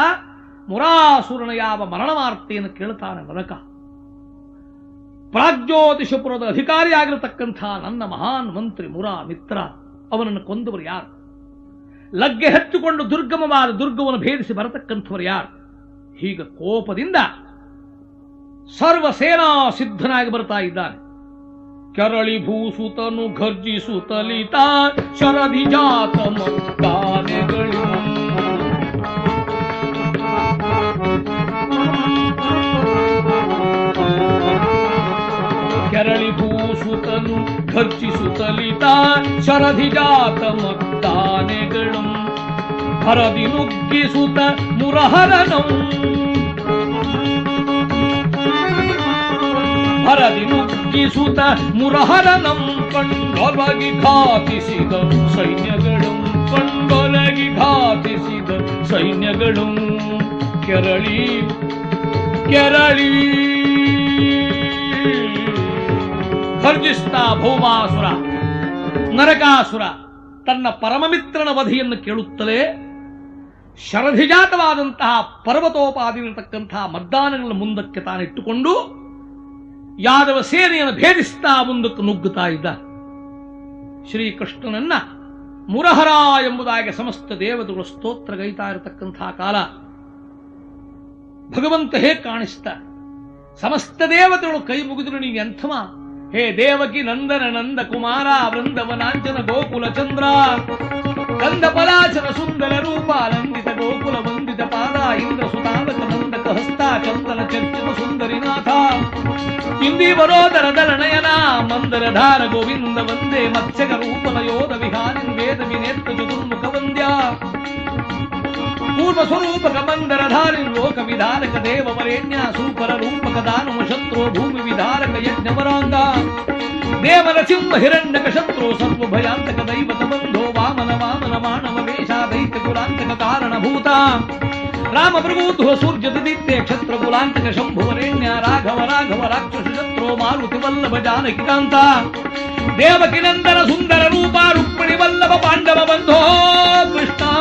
ಮುರಾಸುರನ ಯಾವ ಮರಣವಾರ್ತೆಯನ್ನು ಕೇಳ್ತಾನೆ ನರಕ ಪ್ರಾಗ್ಜ್ಯೋತಿಷಪುರದ ಅಧಿಕಾರಿಯಾಗಿರತಕ್ಕಂಥ ನನ್ನ ಮಹಾನ್ ಮಂತ್ರಿ ಮುರಾ ಮಿತ್ರ, ಅವನನ್ನು ಕೊಂದವರು ಯಾರು? ಲಗ್ಗೆ ಹಚ್ಚಿಕೊಂಡು ದುರ್ಗಮವಾದ ದುರ್ಗವನ್ನು ಭೇದಿಸಿ ಬರತಕ್ಕಂಥವರು ಯಾರು? ಹೀಗ ಕೋಪದಿಂದ ಸರ್ವ ಸೇನಾ ಸಿದ್ಧನಾಗಿ ಬರ್ತಾ ಇದ್ದಾನೆ. ಕೆರಳಿ ಭೂಸುತನು ಘರ್ಜಿಸುತ್ತಲಿತ ಶರದಿ ಜಾತ ಕೆರಳಿ ಭೂಸುತನು ಘರ್ಜಿಸುತ್ತಲಿತ ಶರದಿ ಜಾತ ಮಕ್ತಾನೆಗಳು ಹರದಿ ನುಗ್ಗಿಸುತ್ತ ಮುರಹರನಂ ಹರದಿ ಮುರಹರ ಮುರಹರನಂ ಕಂಡೊಲಗಿ ಘಾತಿಸಿದ ಸೈನ್ಯಗಳು ಕಂಡೊಲಗಿ ಘಾತಿಸಿದ ಸೈನ್ಯಗಳು ಕೆರಳಿ ಕೆರಳಿ. ಖರ್ಜಿಸ್ತಾ ಭೌಮಾಸುರ, ನರಕಾಸುರ ತನ್ನ ಪರಮಮಿತ್ರನ ವಧಿಯನ್ನು ಕೇಳುತ್ತಲೇ ಶರಧಿಜಾತವಾದಂತಹ ಪರ್ವತೋಪಾದಿರತಕ್ಕಂತಹ ಮದ್ದಾನಗಳನ್ನು ಮುಂದಕ್ಕೆ ತಾನಿಟ್ಟುಕೊಂಡು ಯಾದವ ಸೇನೆಯನ್ನು ಭೇದಿಸ್ತಾ ಮುಂದಕ್ಕೆ ನುಗ್ಗುತ್ತಾ ಇದ್ದ. ಶ್ರೀಕೃಷ್ಣನನ್ನ ಮುರಹರ ಎಂಬುದಾಗಿ ಸಮಸ್ತ ದೇವತೆಗಳು ಸ್ತೋತ್ರ ಗೈತಾ ಇರತಕ್ಕಂತಹ ಕಾಲ. ಭಗವಂತ ಹೇಗೆ ಕಾಣಿಸ್ತ? ಸಮಸ್ತ ದೇವತೆಗಳು ಕೈ ಮುಗಿದ್ರು ನೀನು ಎಂಥಮ ಹೇ ದೇವಕಿ ನಂದನ ನಂದ ಕುಮಾರ ವೃಂದವನಾಂಚನ ಗೋಕುಲ ಚಂದ್ರ. ಕಂದ ಪಲಾಚನ ಸುಂದರ ರೂಪ ನಂದಿತ ಗೋಕುಲ, ವಂದಿತ ಪಾದ ಇಂದ್ರ ಸುತಾವಕ హస్తాకంతల చర్చను సుందరినాథ. ఇందీవరోదర దళ నయనా మందర ధార గోవింద వందే మత్స్యక రూపల యోధ విహారిన్ వేద వినేత్ర చతుర్ముఖ వంద్యా. పూర్వస్వరూపక మందర ధారిన్ లోక విధానక దేవ వరేణ్య సూపర రూపక శత్రు భూమి విధారక దేవర సింహ హిరణ్యక శత్రు సర్వ భయాంతక దైవత బంధో वामन वामन मानव वेशा दैत्य कुलांतक कारण भूता राम सूर्य क्षत्र कुलांतक राघव राघव, राक्षस शत्रो मारुति वल्लभ जानकी कांता सुंदर रूपा रुक्मिणी वल्लभ पांडव बंधो कृष्णा।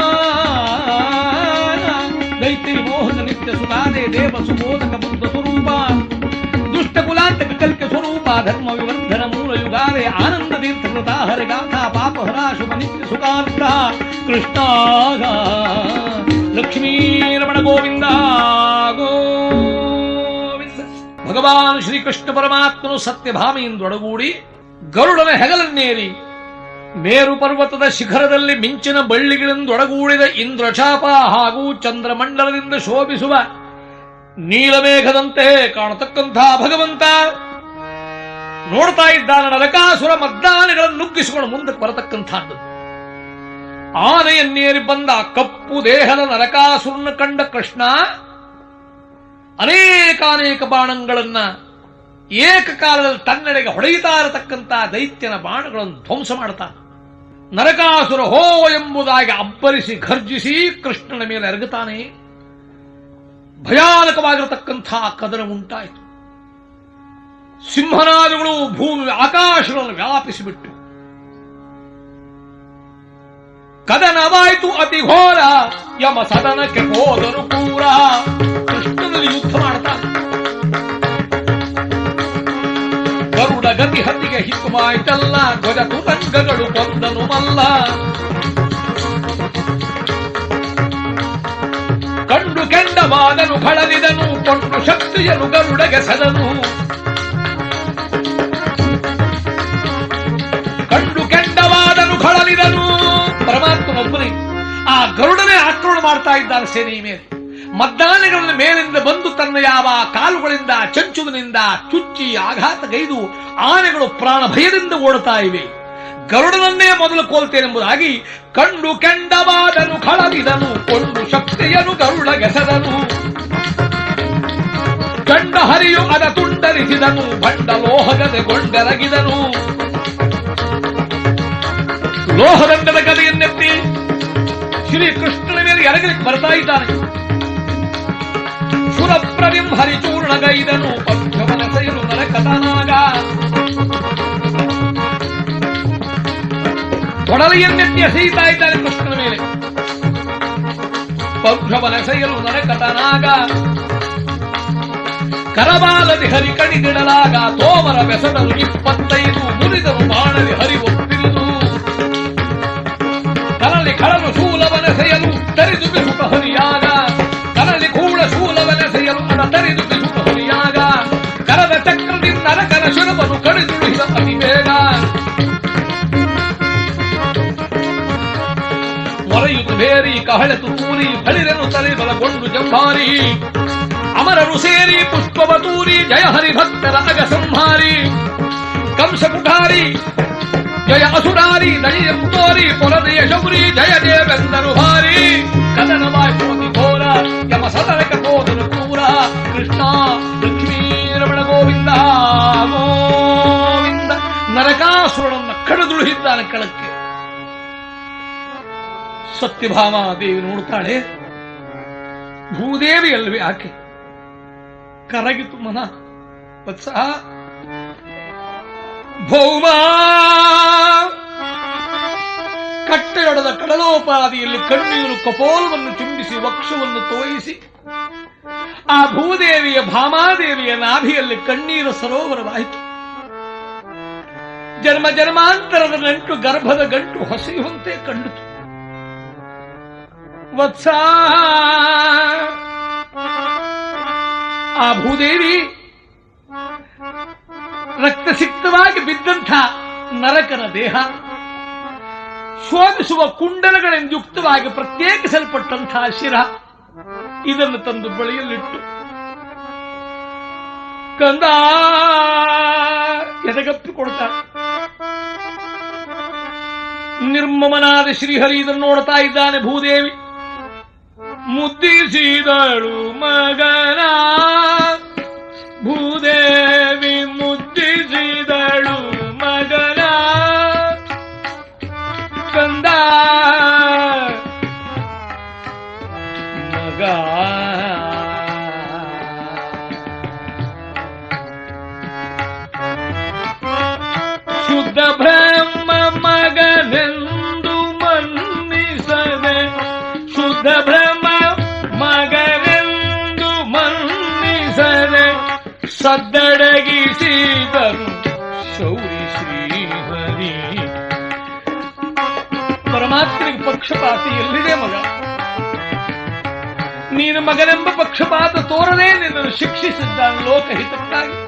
दैत्य मोहन नित्य सुनादे देव सुबोधक बुद्ध स्वरूपा। दुष्ट कुलांतक कल्क स्वरूपा धर्म विवर्धन मूल ಯುಗಾರೆ ಆನಂದ ತೀರ್ಥ ಕೃತಾಹರ ಗಾಥಾ ಪಾಪ ಹರ ಶುಭ ನಿತ್ಯ ಸುಖಾರ್ಥ ಕೃಷ್ಣ ಲಕ್ಷ್ಮೀ ರಮಣ ಗೋವಿಂದ ಗೋವಿಂದ. ಭಗವಾನ್ ಶ್ರೀಕೃಷ್ಣ ಪರಮಾತ್ಮನು ಸತ್ಯಭಾಮಿಯಿಂದೊಡಗೂಡಿ ಗರುಡನ ಹೆಗಲನ್ನೇರಿ. ಮೇರು ಪರ್ವತದ ಶಿಖರದಲ್ಲಿ ಮಿಂಚಿನ ಬಳ್ಳಿಗಳಿಂದೊಡಗೂಡಿದ ಇಂದ್ರಚಾಪ ಹಾಗೂ ಚಂದ್ರಮಂಡಲದಿಂದ ಶೋಭಿಸುವ ನೀಲಮೇಘದಂತೆ ಕಾಣತಕ್ಕಂಥ ಭಗವಂತ ನೋಡ್ತಾ ಇದ್ದಾನೆ ನರಕಾಸುರ ಮದ್ದಾನೆಗಳನ್ನು ನುಗ್ಗಿಸಿಕೊಂಡು ಮುಂದಕ್ಕೆ ಬರತಕ್ಕಂಥದ್ದು. ಆನೆಯನ್ನೇರಿ ಬಂದ ಕಪ್ಪು ದೇಹದ ನರಕಾಸುರನ್ನು ಕಂಡ ಕೃಷ್ಣ ಅನೇಕ ಅನೇಕ ಬಾಣಗಳನ್ನ ಏಕಕಾಲದಲ್ಲಿ ತನ್ನೆಡೆಗೆ ಹೊಡೆಯುತ್ತಾ ಇರತಕ್ಕಂಥ ದೈತ್ಯನ ಬಾಣಗಳನ್ನು ಧ್ವಂಸ ಮಾಡ್ತಾನೆ. ನರಕಾಸುರ ಹೋ ಎಂಬುದಾಗಿ ಅಬ್ಬರಿಸಿ ಘರ್ಜಿಸಿ ಕೃಷ್ಣನ ಮೇಲೆ ಎರಗುತ್ತಾನೆ ಭಯಾನಕವಾಗಿರತಕ್ಕಂಥ ಕದನ ಉಂಟಾಯಿತು. ಸಿಂಹನಾದಿಗಳು ಭೂಮಿ ಆಕಾಶಗಳನ್ನು ವ್ಯಾಪಿಸಿಬಿಟ್ಟು. ಕದನವಾಯಿತು ಅತಿ ಘೋರ, ಯಮ ಸದನಕ್ಕೆ ಹೋದರು ಪೂರ ಕೃಷ್ಣನಲ್ಲಿ ಯುದ್ಧ ಮಾಡ್ತಾನೆ ಗರುಡ ಗತಿ ಹತ್ತಿಗೆ ಹಿಕ್ಕುಮಾಯ್ತಲ್ಲ ಧ್ವಜ ಕುತಂಗಗಳು ಬಂದನು ಮಲ್ಲ. ಕಂಡು ಕೆಂಡವಾದನು ಖಳನಿದನು ಕೊಂಡು ಶಕ್ತಿಯನು ಗರುಡಗೆ ಸದನು. ಪರಮಾತ್ಮನೊಬ್ಬನೇ ಆ ಗರುಡನೇ ಆಕ್ರಮಣ ಮಾಡ್ತಾ ಇದ್ದಾನೆ ಸೇನೆಯ ಮೇಲೆ. ಮದ್ದಾನೆಗಳನ್ನ ಮೇಲಿಂದ ಬಂದು ತನ್ನ ಯಾವ ಕಾಲುಗಳಿಂದ, ಚಂಚುವಿನಿಂದ ಚುಚ್ಚಿ ಆಘಾತಗೈದು ಆನೆಗಳು ಪ್ರಾಣ ಭಯದಿಂದ ಓಡುತ್ತಾ ಇವೆ. ಗರುಡನನ್ನೇ ಮೊದಲು ಕೋಲ್ತೇನೆಂಬುದಾಗಿ ಕಂಡು ಕೆಂಡವಾದನು, ಕಳವಿದನು ಕೊಂಡು ಶಕ್ತಿಯನು ಗರುಡಗೆಸದನು ಕಂಡ ಹರಿಯು ಅದ ತುಂಡರಿಸಿದನು ಬಂಡ ಲೋಹಗದೆ ಗೊಂಡೆರಗಿದನು ಲೋಹದಂಡದ ಕಥೆಯನ್ನೆತ್ತಿ ಶ್ರೀ ಕೃಷ್ಣನ ಮೇಲೆ ಎರಗಲಿಕ್ಕೆ ಬರ್ತಾ ಇದ್ದಾನೆ. ಸುರಪ್ರವಿಂ ಹರಿಚೂರ್ಣಗೈದನು ಪಂಚವನ ಸೈರು ನರಕತನಾಗ ಕೊಡಲೆಯನ್ನೆತ್ತಿ ಎಸೆಯುತ್ತಾ ಇದ್ದಾನೆ ಕೃಷ್ಣನ ಮೇಲೆ. ಪಂಚವನ ಸೈರು ನರಕತನಾಗ ಕರಬಾಲದಿ ಹರಿ ಕಣಿಗಿಡಲಾಗ ತೋಮರ ಬೆಸದಲು ಇಪ್ಪತ್ತೈದು ಮುರಿದರು ಬಾಣಲಿ ಹರಿ ಕಡಿದುಳಿದ ಅತಿ ಬೇಗ ಮೊರೆಯುತ್ತು ಬೇರಿ ಕಹಳೆತು ತೂರಿ ಬಳಿರನು ತಲೆ ಬಲಗೊಂಡು ಜಂಭಾರಿ ಅಮರರು ಸೇರಿ ಪುಷ್ಪವ ತೂರಿ ಜಯ ಹರಿಭಕ್ತರ ಅಗ ಸಂಹಾರಿ ಕಂಸ ಕುಠಾರಿ ಜಯ ಅಸುರಾರಿ ದಯ ತೋರಿ ಪೊಲದಯ ಶೌರಿ ಜಯ ದೇವೆಂದರು ಭಾರಿ ಕದನವಾಯ್ತು ಘೋರ ಯಮ ಸದನಕ ಹೋದರು ಕ್ರೂರ ಕೃಷ್ಣ ಲಕ್ಷ್ಮೀ ರಮಣ ಗೋವಿಂದ ಗೋವಿಂದ ನರಕಾಸುರನನ್ನ ಕಡಿದುಳಿದ್ದಾನೆ ಕಳಕ್ಕೆ. ಸತ್ಯಭಾಮ ದೇವಿ ನೋಡ್ತಾಳೆ. ಭೂದೇವಿ ಅಲ್ವೇ ಆಕೆ? ಕರಗಿತು ಮನ. ವತ್ಸ. ಭೌಮ. ಕಟ್ಟೆಯೊಡೆದ ಕಡಲೋಪಾದಿಯಲ್ಲಿ ಕಣ್ಣೀರು ಕಪೋಲವನ್ನು ಚುಂಬಿಸಿ ವಕ್ಷವನ್ನು ತೋಯಿಸಿ, ಆ ಭೂದೇವಿಯ ಭಾಮಾದೇವಿಯ ನಾಭಿಯಲ್ಲಿ ಕಣ್ಣೀರ ಸರೋವರವಾಯಿತು. ಜನ್ಮ ಜನ್ಮಾಂತರದ ನಂಟು ಗರ್ಭದ ಗಂಟು, ಹೊಸೆಯುವಂತೆ ಕಂಡಿತು. ವತ್ಸ. ಆ ಭೂದೇವಿ ರಕ್ತಸಿಕ್ತವಾಗಿ ಬಿದ್ದಂಥ ನರಕನ ದೇಹ ಶೋಧಿಸುವ ಕುಂಡಲಗಳಿಂದ ಯುಕ್ತವಾಗಿ ಪ್ರತ್ಯೇಕಿಸಲ್ಪಟ್ಟಂತಹ ಶಿರ ಇದನ್ನು ತಂದು ಬಳಿಯಲ್ಲಿಟ್ಟು ಕಂದ. ಎದಗಪ್ಪಿಕೊಡ್ತಾನೆ ನಿರ್ಮಮನಾದ ಶ್ರೀಹರಿ ಇದನ್ನು ನೋಡ್ತಾ ಇದ್ದಾನೆ ಭೂದೇವಿ. ಮುದ್ದಿಸಿದಳು ಮಗನ. ಸದ್ದಡಗಿಸಿದರು ಶೌರಿ ಶ್ರೀಹರಿ. ಪರಮಾತ್ಮನಿಗೆ ಪಕ್ಷಪಾತಿ ಎಲ್ಲಿದೆ ಮಗ? ನೀನು ಮಗನೆಂಬ ಪಕ್ಷಪಾತ ತೋರದೆ ನಿನ್ನನ್ನು ಶಿಕ್ಷಿಸಿದ್ದಾನೆ ಲೋಕಹಿತಕ್ಕಾಗಿ.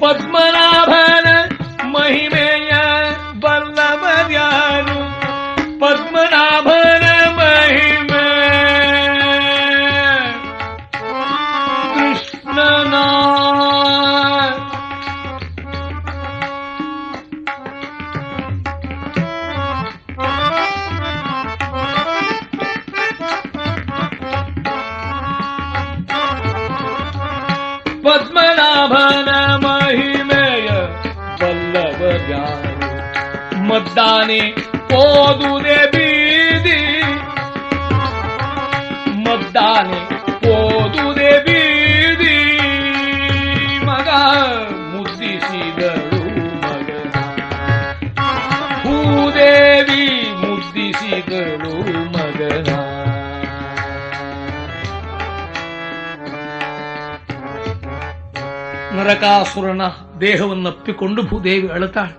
ಪದ್ಮನಾಭನ ನರಕಾಸುರನ ದೇಹವನ್ನಪ್ಪಿಕೊಂಡು ಭೂದೇವಿ ಅಳುತ್ತಾಳೆ.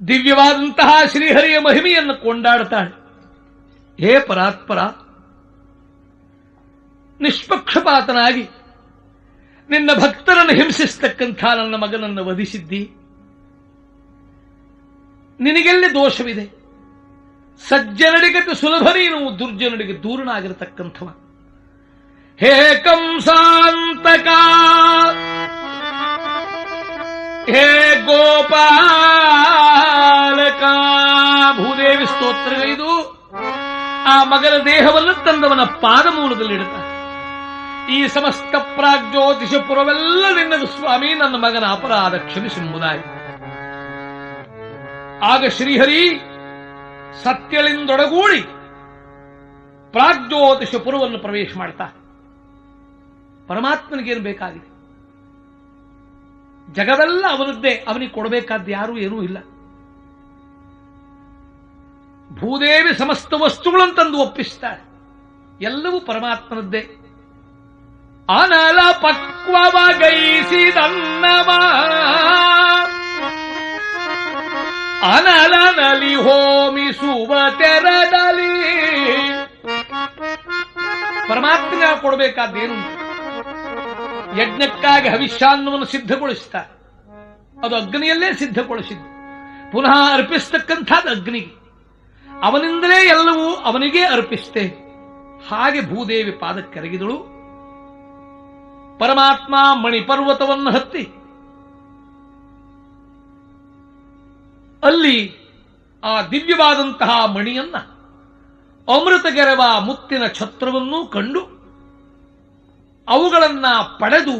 ದಿವ್ಯವಾದಂತಹ ಶ್ರೀಹರಿಯ ಮಹಿಮೆಯನ್ನು ಕೊಂಡಾಡ್ತಾಳೆ ಹೇ ಪರಾತ್ಪರ, ನಿಷ್ಪಕ್ಷಪಾತನಾಗಿ ನಿನ್ನ ಭಕ್ತರನ್ನು ಹಿಂಸಿಸ್ತಕ್ಕಂಥ ನನ್ನ ಮಗನನ್ನು ವಧಿಸಿದ್ದಿ. ನಿನಗೆಲ್ಲಿ ದೋಷವಿದೆ? ಸಜ್ಜನಡಿಗೆ ಸುಲಭ ನೀನು ದುರ್ಜನಡಿಗೆ ದೂರನಾಗಿರತಕ್ಕಂಥವ ಹೇ ಕಂಸಾಂತಕ ಹೇ ಗೋಪಾಲಕ. ಭೂದೇವಿ ಸ್ತೋತ್ರಗಳಿದು ಆ ಮಗನ ದೇಹವನ್ನು ತಂದವನ ಪಾದ ಮೂಲದಲ್ಲಿಡುತ್ತಾರೆ ಈ ಸಮಸ್ತ ಪ್ರಾಗ್ಜ್ಯೋತಿಷಪುರವೆಲ್ಲ ನಿನ್ನದು ಸ್ವಾಮಿ, ನನ್ನ ಮಗನ ಅಪರಾಧ ಕ್ಷಮಿಸಿಂಬುದಾಯ ಆಗ ಶ್ರೀಹರಿ ಸತ್ಯಳಿಂದೊಡಗೂಡಿ ಪ್ರಾಗ್ಜ್ಯೋತಿಷಪುರವನ್ನು ಪ್ರವೇಶ ಮಾಡ್ತಾ. ಪರಮಾತ್ಮನಿಗೇನು ಬೇಕಾಗಿದೆ? ಜಗವೆಲ್ಲ ಅವನದ್ದೇ, ಅವನಿಗೆ ಕೊಡಬೇಕಾದ ಯಾರೂ ಏನೂ ಇಲ್ಲ. ಭೂದೇವಿ ಸಮಸ್ತ ವಸ್ತುಗಳನ್ನು ತಂದು ಒಪ್ಪಿಸ್ತಾಳೆ ಎಲ್ಲವೂ ಪರಮಾತ್ಮನದ್ದೇ. ಅನಲ ಪಕ್ವವಗೈಸಿದನ್ನವ. ಅನಲನಲಿ ಹೋಮಿಸುವ ತೆರದಲ್ಲಿ. ಪರಮಾತ್ಮನ ಕೊಡಬೇಕಾದ್ದೇನು ಯಜ್ಞಕ್ಕಾಗಿ ಹವಿಷ್ಯಾನ್ನವನ್ನು ಸಿದ್ಧಗೊಳಿಸ್ತಾರೆ. ಅದು ಅಗ್ನಿಯಲ್ಲೇ ಸಿದ್ಧಗೊಳಿಸಿದ್ದು. ಪುನಃ ಅರ್ಪಿಸ್ತಕ್ಕಂಥದ್ದು ಅಗ್ನಿಗೆ ಅವನಿಂದಲೇ ಎಲ್ಲವೂ ಅವನಿಗೆ ಅರ್ಪಿಸ್ತೆ. ಹಾಗೆ ಭೂದೇವಿ ಪಾದಕ್ಕೆರಗಿದಳು ಪರಮಾತ್ಮ ಮಣಿಪರ್ವತವನ್ನು ಹತ್ತಿ. ಅಲ್ಲಿ ಆ ದಿವ್ಯವಾದಂತಹ ಮಣಿಯನ್ನ ಅಮೃತಗೆರವ ಮುತ್ತಿನ ಛತ್ರವನ್ನೂ ಕಂಡು ಅವುಗಳನ್ನ ಪಡೆದು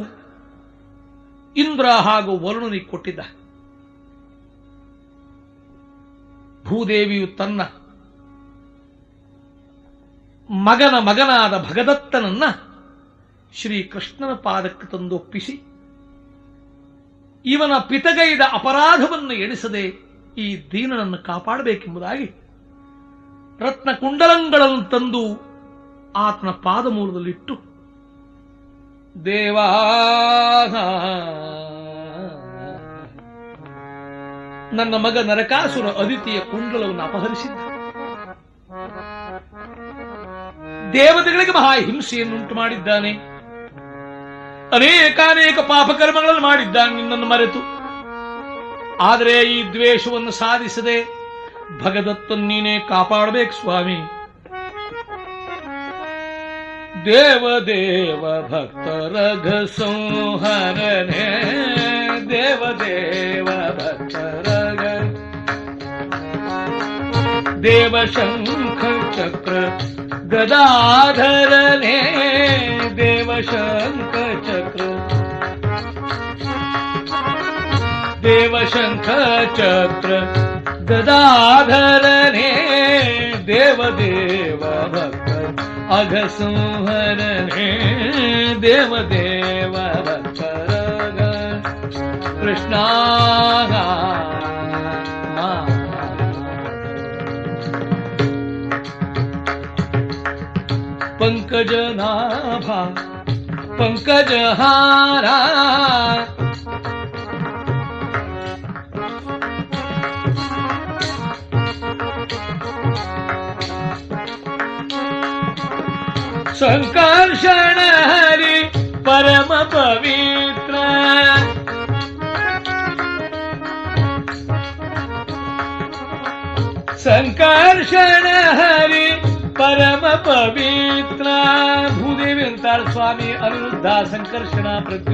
ಇಂದ್ರ ಹಾಗೂ ವರುಣನಿಗೆ ಕೊಟ್ಟಿದ್ದ. ಭೂದೇವಿಯು ತನ್ನ ಮಗನ ಮಗನಾದ ಭಗದತ್ತನನ್ನ ಶ್ರೀಕೃಷ್ಣನ ಪಾದಕ್ಕೆ ತಂದೊಪ್ಪಿಸಿ, ಇವನ ಪಿತಗೈದ ಅಪರಾಧವನ್ನು ಎಣಿಸದೆ ಈ ದೀನನನ್ನು ಕಾಪಾಡಬೇಕೆಂಬುದಾಗಿ ರತ್ನ ಕುಂಡಲಂಗಳನ್ನು ತಂದು ಆತನ ಪಾದಮೂಲದಲ್ಲಿಟ್ಟು ದೇವಾ ನನ್ನ ಮಗ ನರಕಾಸುರ ಅದಿತಿಯ ಕುಂಡಲವನ್ನು ಅಪಹರಿಸಿದ್ದ. ದೇವತೆಗಳಿಗೆ ಮಹಾ ಹಿಂಸೆಯನ್ನುಂಟು ಮಾಡಿದ್ದಾನೆ. ಅನೇಕಾನೇಕ ಪಾಪಕರ್ಮಗಳನ್ನು ಮಾಡಿದ್ದಾನೆ ನಿನ್ನನ್ನು ಮರೆತು. ಆದರೆ ಈ ದ್ವೇಷವನ್ನು ಸಾಧಿಸದೆ ಭಗದತ್ತನ್ ನೀನೇ ಕಾಪಾಡಬೇಕು ಸ್ವಾಮಿ. देवदेव भक्त रघ सोहरेवदेव भक्तरग देव शङ्ख चक्र ददाधर हे देव शङ्ख चक्र देव शङ्ख चक्र ददाधर हे देवदेव भक्त अघसंहरणे देवदेव कृष्णा पङ्कज नाभा पङ्कज ಅಘ ಸಂಹರನೆ ದೇವ ದೇವ ಭಕ್ತರಗ ಕೃಷ್ಣ ಪಂಕಜನಾಭ ಪಂಕಜಹಾರ ಸಂಕರ್ಷಣ ಹರಿ ಪರಮ ಪವಿತ್ರ ಸಂಕರ್ಷಣ ಹರಿ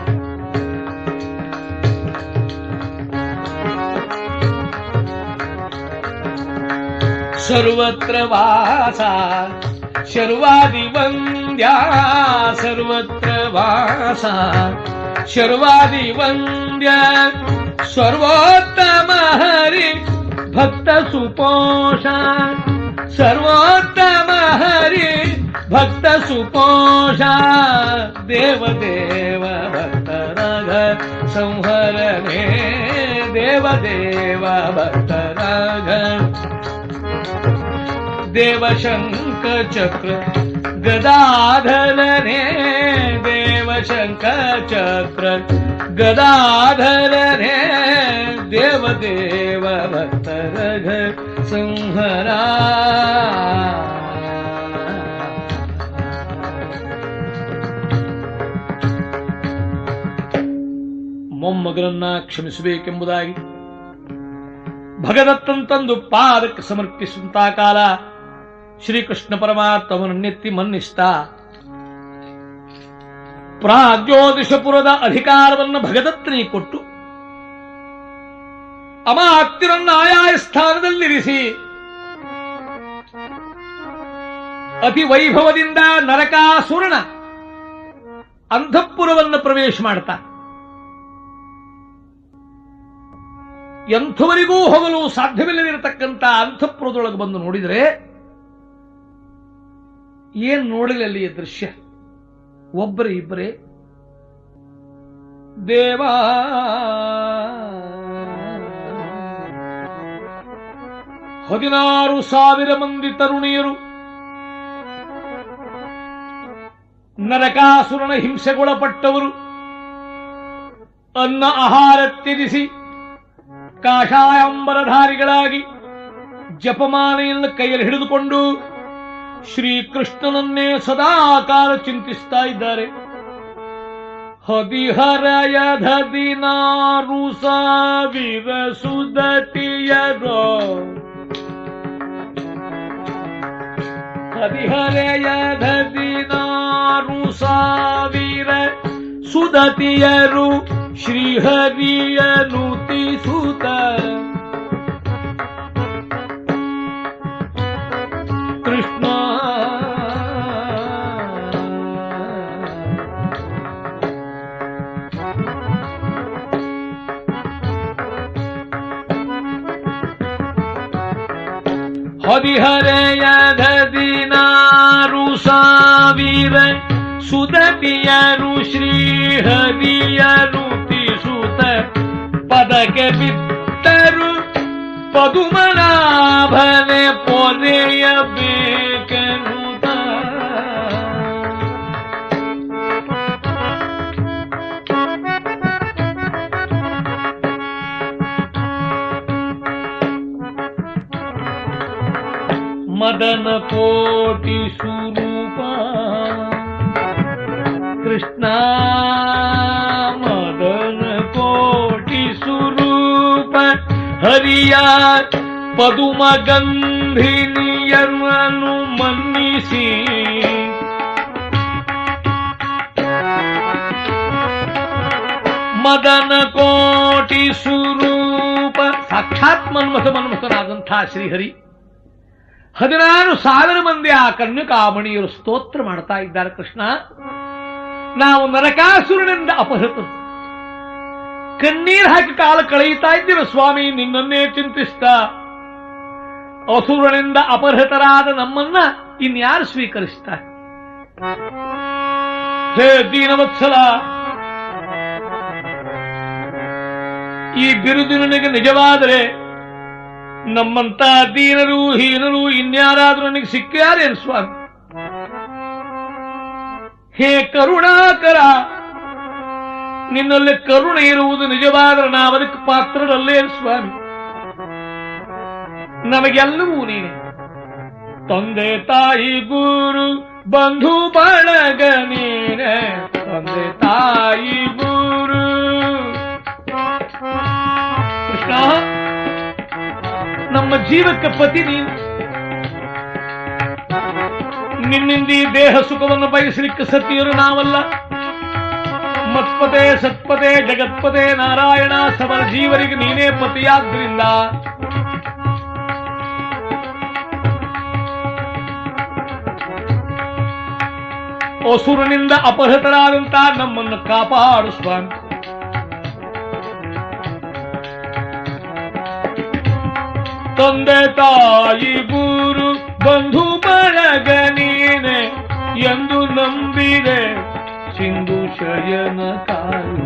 ಪರಮ सर्वत्र वासा शर्वादिवन्द्या सर्वत्र वासा शर्वादिवङ्ग्या सर्वोत्तमहरि भक्तसुपोषा सर्वोत्तमहरि भक्तसुपोषा देवदेव भक्तनग संहरणे देवदेव भक्तना ಶರ್ವಾದಿ ವಂದ್ಯ ಸರ್ವೋತ್ತಮ ಹರಿ ಭಕ್ತ ಸುಪೋಷ ಸರ್ವೋತ್ತಮ ಹರಿ ಭಕ್ತ ಸುಪೋಷ ದೇವ ದೇವ ಭಕ್ತರಾಗ ಸಂಹರನೆ ದೇವ ದೇವ ಭಕ್ತರಾಗ ದೇವಶಂಕ ಚಕ್ರ ಗದಾಧರನೆ ದೇವಶಂಕ ಚಕ್ರ ಗದಾಧರನೆ ದೇವ ದೇವ ಭಕ್ತರಘ ಸಂಹರ ಮೊಮ್ಮಗನನ್ನ ಕ್ಷಮಿಸಬೇಕೆಂಬುದಾಗಿ ಭಗದತ್ತಂತಂದು ಪಾದಕ್ಕೆ ಸಮರ್ಪಿಸುವಂತ ಕಾಲ ಶ್ರೀಕೃಷ್ಣ ಪರಮಾತ್ಮನನ್ನೆತ್ತಿ ಮನ್ನಿಸ್ತ ಪ್ರಾಜ್ಯೋತಿಷಪುರದ ಅಧಿಕಾರವನ್ನು ಭಗದತ್ತನಿಗೆ ಕೊಟ್ಟು, ಅಮಾತ್ಯರನ್ನ ಆಯಾಯ ಸ್ಥಾನದಲ್ಲಿರಿಸಿ ಅತಿ ವೈಭವದಿಂದ ನರಕಾಸುರನ ಅಂಧಪುರವನ್ನು ಪ್ರವೇಶ ಮಾಡ್ತಾ, ಎಂಥವರಿಗೂ ಹೋಗಲು ಸಾಧ್ಯವಿಲ್ಲದಿರತಕ್ಕಂಥ ಅಂತಃಪುರದೊಳಗೆ ಬಂದು ನೋಡಿದರೆ ಏನ್ ನೋಡಲಿ ಈ ದೃಶ್ಯ? ಒಬ್ಬರು ಇಬ್ಬರೇ ದೇವಾ, ಹದಿನಾರು ಸಾವಿರ ಮಂದಿ ತರುಣಿಯರು, ನರಕಾಸುರನ ಹಿಂಸೆಗೊಳಪಟ್ಟವರು, ಅನ್ನ ಆಹಾರ ತ್ಯಜಿಸಿ, ಕಾಷಾಯಾಂಬರಧಾರಿಗಳಾಗಿ ಜಪಮಾಲೆಯನ್ನು ಕೈಯಲ್ಲಿ ಹಿಡಿದುಕೊಂಡು ಶ್ರೀಕೃಷ್ಣನನ್ನೇ ಸದಾಕಾಲ ಚಿಂತಿಸ್ತಾ ಇದ್ದಾರೆ. ಹದಿಹರಯಧ ದಿನಾರು ಸಾವಿರ ಸುದತಿಯರೋ. ಹರಿಹರೆಯದ ದಿನಾರು ಸಾವಿರ ಸುದತಿಯರು ಶ್ರೀಹರಿಯನು ತಿಸುತ ಕೃಷ್ಣ हरिहर यदिनारु साविर सुदपि यरु श्रीहरियरुति सुत पदक पित्तरु पदुमनाभने पोने अ ಮದನ ಕೋಟಿ ಸ್ವರೂಪ ಕೃಷ್ಣ ಮದನ ಕೋಟಿ ಸ್ವರೂಪ ಹರಿಯ ಪದುಮ ಗಂಧಿನಿಯರನ್ನು ಮನ್ನಿಸಿ ಮದನ ಕೋಟಿ ಸ್ವರೂಪ ಸಾಕ್ಷಾತ್ ಮನ್ಮಥ ಮನ್ಮಥನಾದಂಥ ಶ್ರೀಹರಿ ಹದಿನಾರು ಸಾವಿರ ಮಂದಿ ಆ ಕನ್ಯಕಾಮಣಿಯರು ಸ್ತೋತ್ರ ಮಾಡ್ತಾ ಇದ್ದಾರೆ ಕೃಷ್ಣ. ನಾವು ನರಕಾಸುರನಿಂದ ಅಪಹೃತರು ಕಣ್ಣೀರ್ ಹಾಕಿ ಕಾಲ ಕಳೆಯುತ್ತಾ ಇದ್ದೀರ ಸ್ವಾಮಿ, ನಿನ್ನನ್ನೇ ಚಿಂತಿಸ್ತ. ಅಸುರನಿಂದ ಅಪಹೃತರಾದ ನಮ್ಮನ್ನ ಇನ್ಯಾರು ಸ್ವೀಕರಿಸ್ತಾರೆ? ಹೇ ದೀನವತ್ಸಲ, ಈ ಬಿರುದು ನಿಜವಾದರೆ ನಮ್ಮಂತ ದೀನರು, ಹೀನರು ಇನ್ಯಾರಾದ್ರೂ ನನಗೆ ಸಿಕ್ಕ್ಯಾರೇನು ಸ್ವಾಮಿ? ಹೇ ಕರುಣಾಕರ, ನಿನ್ನಲ್ಲಿ ಕರುಣೆ ಇರುವುದು ನಿಜವಾದರೆ ನಾವದಕ್ಕೆ ಪಾತ್ರರಲ್ಲೇ ಸ್ವಾಮಿ? ನಮಗೆಲ್ಲವೂ ನೀನೆ. ತಂದೆ ತಾಯಿ ಗುರು, ಬಂಧು ಬಳಗ ನೀನೆ. ತಂದೆ ತಾಯಿ ಗುರು ನಮ್ಮ ಜೀವಕ್ಕೆ ಪತಿ ನೀನು. ನಿನ್ನಿಂದ ಈ ದೇಹ ಸುಖವನ್ನು ಬಯಸಲಿಕ್ಕೆ ಸತಿಯರು ನಾವಲ್ಲ. ಮತ್ಪದೇ, ಸತ್ಪದೇ, ಜಗತ್ಪದೇ, ನಾರಾಯಣ ಸಮರ ಜೀವರಿಗೆ ನೀನೇ ಪತಿಯಾದ್ರಿಂದ ಅಸುರನಿಂದ ಅಪಹೃತರಾದಂತ ನಮ್ಮನ್ನು ಕಾಪಾಡು ಸ್ವಾಮಿ. ತಂದೆ ತಾಯಿ ಗುರು ಬಂಧು ಬಳಗ ನೀನೆ ಎಂದು ನಂಬಿದೆ. ಸಿಂಧು ಶಯನ ತಾಯಿ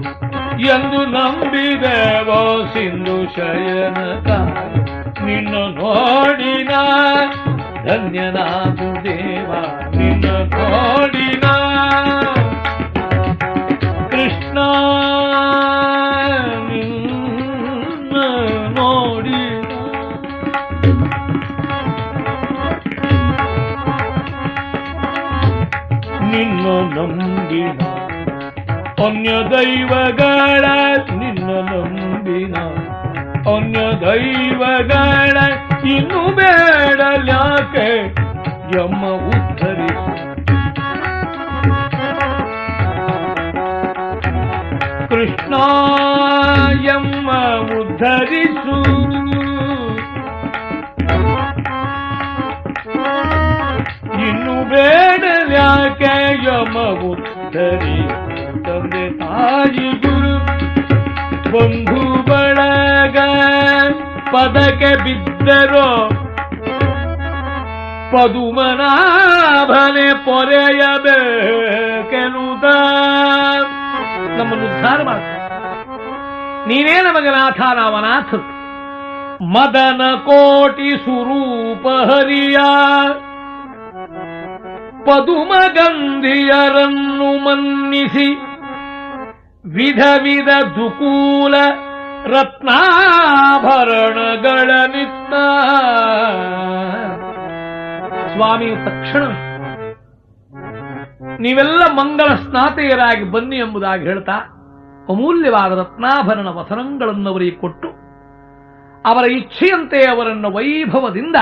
ಎಂದು ನಂಬಿದೆ. ಓ ಸಿಂಧು ಶಯನ ತಾಯಿ ನಿನ್ನ ನೋಡಿನ ಧನ್ಯನಾದು ದೇವ, ನಿನ್ನ ನೋಡಿನ ನಿನ್ನ ನಂಬಿನ. ಅನ್ಯ ದೈವಗಳ ನಿನ್ನ ನಂಬಿನ. ಅನ್ಯ ದೈವಗಳ ಇನ್ನು ಬೇಡಲ್ಯಾಕೆ ಯಮ್ಮ ಉದ್ಧರಿಸು ಕೃಷ್ಣ ಯಮ್ಮ ಉದ್ಧರಿಸು. ಇನ್ನು ಬೇಡಲ್ಯಾಕೆ ಯಮ ಧರಿ ತಂದೆ ತಾಯಿ ಗುರು. ಬಂಧು ಬಳಗ ಪದಕ್ಕೆ ಬಿದ್ದರೋ ಪದುಮನಾಭನೆ ಪೊರೆಯಬೇಕೆನುದ ನಮ್ಮನ್ನು ಉದ್ಧಾರ ಮಾಡ್ತಾರೆ ನೀನೇ ನಮಗೆ ನಾಥ ನಾವನಾಥ ಮದನ ಕೋಟಿ ಸ್ವರೂಪ ಹರಿಯ. ಪದುಮಗಂಧಿಯರನ್ನು ಮನ್ನಿಸಿ ವಿಧ ವಿಧ ದುಕೂಲ ರತ್ನಾಭರಣಗಳ ನಿತ್ತ. ಸ್ವಾಮಿಯು ತಕ್ಷಣವೇ ನೀವೆಲ್ಲ ಮಂಗಳ ಸ್ನಾತೆಯರಾಗಿ ಬನ್ನಿ ಎಂಬುದಾಗಿ ಹೇಳ್ತಾ ಅಮೂಲ್ಯವಾದ ರತ್ನಾಭರಣ ವಸನಗಳನ್ನು ಅವರಿಗೆ ಕೊಟ್ಟು ಅವರ ಇಚ್ಛೆಯಂತೆ ಅವರನ್ನು ವೈಭವದಿಂದ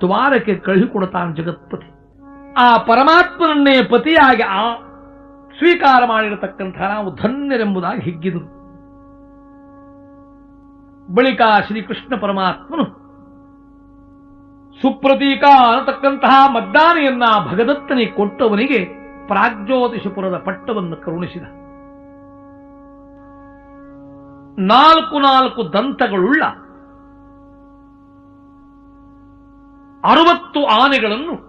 ದ್ವಾರಕ್ಕೆ ಕಳುಹಿಕೊಡುತ್ತಾನೆ ಜಗತ್ಪತಿ. ಆ ಪರಮಾತ್ಮನನ್ನೇ ಪತಿಯಾಗಿ ಆ ಸ್ವೀಕಾರ ಮಾಡಿರತಕ್ಕಂಥ ನಾವು ಧನ್ಯರೆಂಬುದಾಗಿ ಹಿಗ್ಗಿದರು. ಬಳಿಕ ಶ್ರೀಕೃಷ್ಣ ಪರಮಾತ್ಮನು ಸುಪ್ರತೀಕ ಅನ್ನತಕ್ಕಂತಹ ಮದ್ದಾನೆಯನ್ನ ಭಗದತ್ತನಿಗೆ ಕೊಟ್ಟವನಿಗೆ ಪ್ರಾಗ್ಜ್ಯೋತಿಷಪುರದ ಪಟ್ಟವನ್ನು ಕರುಣಿಸಿದ. ನಾಲ್ಕು ನಾಲ್ಕು ದಂತಗಳುಳ್ಳ ಅರವತ್ತು ಆನೆಗಳನ್ನು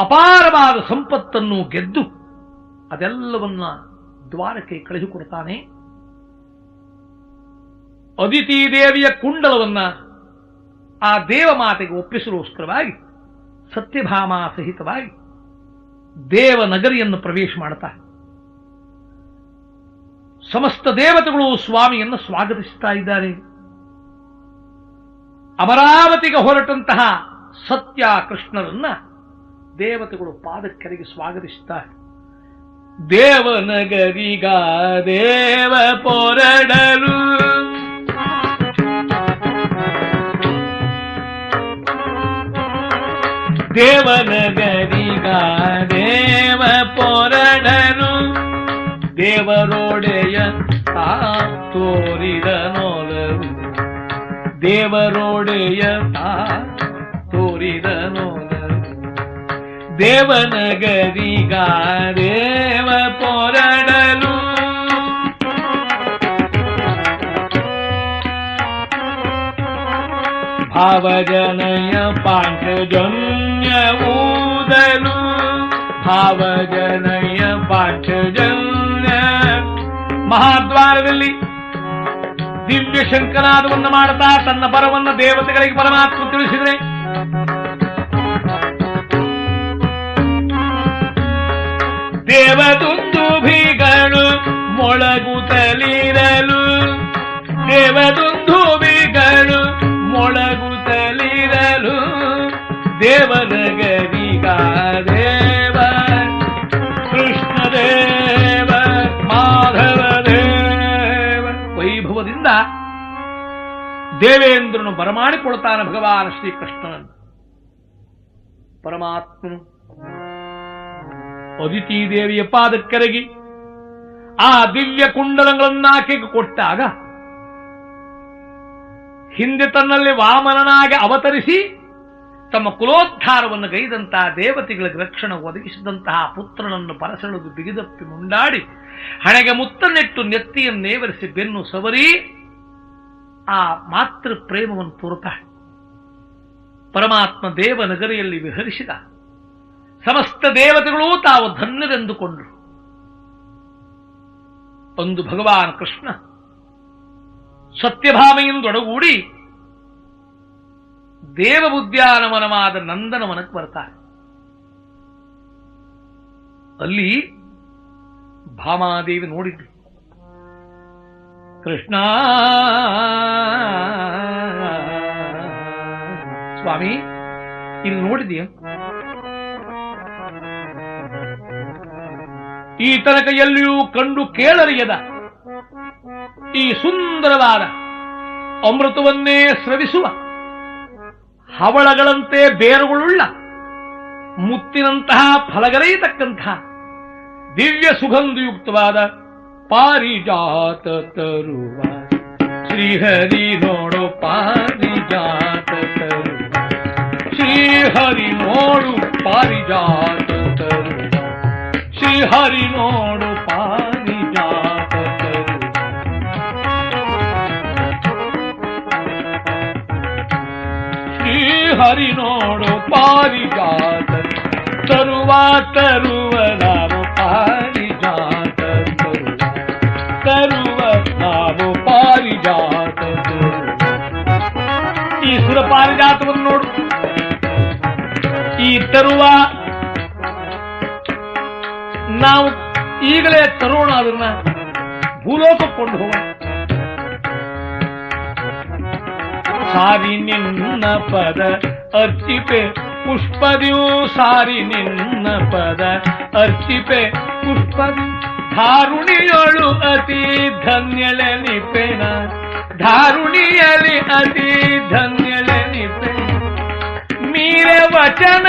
ಅಪಾರವಾದ ಸಂಪತ್ತನ್ನು ಗೆದ್ದು ಅದೆಲ್ಲವನ್ನ ದ್ವಾರಕ್ಕೆ ಕಳಿಸಿಕೊಡ್ತಾನೆ ಅದಿತಿ ದೇವಿಯ ಕುಂಡಲವನ್ನ ಆ ದೇವಮಾತೆಗೆ ಒಪ್ಪಿಸಲೋಸ್ಕರವಾಗಿ ಸತ್ಯಭಾಮ ಸಹಿತವಾಗಿ ದೇವನಗರಿಯನ್ನು ಪ್ರವೇಶ ಮಾಡುತ್ತಾ ಸಮಸ್ತ ದೇವತೆಗಳು ಸ್ವಾಮಿಯನ್ನು ಸ್ವಾಗತಿಸ್ತಾ ಇದ್ದಾರೆ. ಅಮರಾವತಿಗೆ ಹೊರಟಂತಹ ಸತ್ಯ ಕೃಷ್ಣರನ್ನ ದೇವತೆಗಳು ಪಾದಕ್ಕರಿಗೆ ಸ್ವಾಗತಿಸುತ್ತಾರೆ ದೇವನಗರಿಗ ದೇವ ಪೊರಡಲು ದೇವನಗರಿಗ ದೇವ ಪೊರಡನು ದೇವರೋಡೆಯ ತಾ ತೋರಿದ ನೋಲರು ದೇವರೋಡೆಯ ತಾ ತೋರಿದ ನೋಲರು ದೇವನಗರಿಗ ದೇವ ಪೊರಡಲು. ಭಾವಜನಯ ಪಾಂಚಜನ್ಯ ಊದಲು ಭಾವಜನಯ ಪಾಂಚಜನ್ಯ. ಮಹಾದ್ವಾರದಲ್ಲಿ ದಿವ್ಯ ಶಂಕನಾದವನ್ನು ಮಾಡುತ್ತಾ ತನ್ನ ಪರವನ್ನು ದೇವತೆಗಳಿಗೆ ಪರಮಾತ್ಮ ತಿಳಿಸಿದರೆ ದೇವದುಂದುಭಿಗಳು ಮೊಳಗುತ್ತಲಿರಲು ದೇವದುಂದುಭಿಗಳು ಮೊಳಗುತ್ತಲಿರಲು ದೇವನಗರಿಗ ದೇವ, ಕೃಷ್ಣ ದೇವ, ಮಾಧವ ದೇವ. ವೈಭವದಿಂದ ದೇವೇಂದ್ರನು ಬರಮಾಡಿಕೊಳ್ತಾನೆ ಭಗವಾನ್ ಶ್ರೀಕೃಷ್ಣನನ್ನು. ಪರಮಾತ್ಮನು ಅದಿತಿ ದೇವಿಯ ಪಾದಕ್ಕರಗಿ ಆ ದಿವ್ಯ ಕುಂಡಲಗಳನ್ನಾಕೆಗೆ ಕೊಟ್ಟಾಗ ಹಿಂದೆ ತನ್ನಲ್ಲಿ ವಾಮನನಾಗಿ ಅವತರಿಸಿ ತಮ್ಮ ಕುಲೋದ್ಧಾರವನ್ನು ಗೈದಂತಹ ದೇವತೆಗಳಿಗೆ ರಕ್ಷಣೆ ಒದಗಿಸಿದಂತಹ ಪುತ್ರನನ್ನು ಪರಸೆಳೆದು ಬಿಗಿದಪ್ಪಿ ಮುಂಡಾಡಿ ಹಣೆಗೆ ಮುತ್ತನ್ನಿಟ್ಟು ನೆತ್ತಿಯನ್ನೇವರಿಸಿ ಬೆನ್ನು ಸವರಿ ಆ ಮಾತೃ ಪ್ರೇಮವನ್ನು ತೋರುತ್ತಾಳೆ ಪರಮಾತ್ಮ ದೇವನಗರಿಯಲ್ಲಿ ವಿಹರಿಸಿದ. ಸಮಸ್ತ ದೇವತೆಗಳೂ ತಾವು ಧನ್ಯರೆಂದುಕೊಂಡರು. ಒಂದು ಭಗವಾನ್ ಕೃಷ್ಣ ಸತ್ಯಭಾಮೆಯಿಂದೊಡಗೂಡಿ ನಂದನ ನಂದನವನಕ್ಕೆ ಬರ್ತಾರೆ. ಅಲ್ಲಿ ಭಾಮಾದೇವಿ ನೋಡಿದ್ರು ಕೃಷ್ಣ! ಸ್ವಾಮಿ, ಇಲ್ಲಿ ನೋಡಿದೀಯ? ಈ ತನಕ ಎಲ್ಲಿಯೂ ಕಂಡು ಕೇಳರಿಯದ. ಈ ಸುಂದರವಾದ ಅಮೃತವನ್ನೇ ಸ್ರವಿಸುವ. ಹವಳಗಳಂತೆ ಬೇರುಗಳುಳ್ಳ ಮುತ್ತಿನಂತಹ ಫಲಗರೆಯತಕ್ಕಂತಹ ದಿವ್ಯ ಸುಗಂಧಯುಕ್ತವಾದ ಪಾರಿಜಾತ ತರುವ. ಶ್ರೀಹರಿ ನೋಡು ಪಾರಿಜಾತ ತರುವ. ಶ್ರೀಹರಿ ನೋಡು ಪಾರಿಜಾತ ಶ್ರೀಹರಿ ನೋಡು ಪಾರಿಜಾತ ತರುವ ಶ್ರೀಹರಿ ನೋಡು ಪಾರಿಜಾತ ತರುವ ತರುವ ನಾವು ಪಾರಿಜಾತ ತರುವ ತರುವ ನಾವು ಪಾರಿಜಾತ ತರುವ ಈ ಸುರ ಪಾರಿಜಾತವನ್ನು ನೋಡು ಈ ತರುವ ನಾವು ಈಗಲೇ ತರೋಣ ಅದನ್ನ ಭೂಲೋಕಕ್ಕೆ ಕೊಂಡು ಹೋಗೋಣ. ಸಾರಿ ನಿನ್ನ ಪದ, ಅರ್ಚಿಪೆ ಪುಷ್ಪದಿಯು ಸಾರಿ ನಿನ್ನ ಪದ, ಅರ್ಚಿಪೆ ಪುಷ್ಪದಿ ಧಾರುಣಿಯಳು ಅತಿ ಧನ್ಯಳೆ ನಿಪೆನ ಧಾರುಣಿಯಲಿ ಅತಿ ಧನ್ಯಳೆ ನಿಪೆ ಮೀರೆ ವಚನ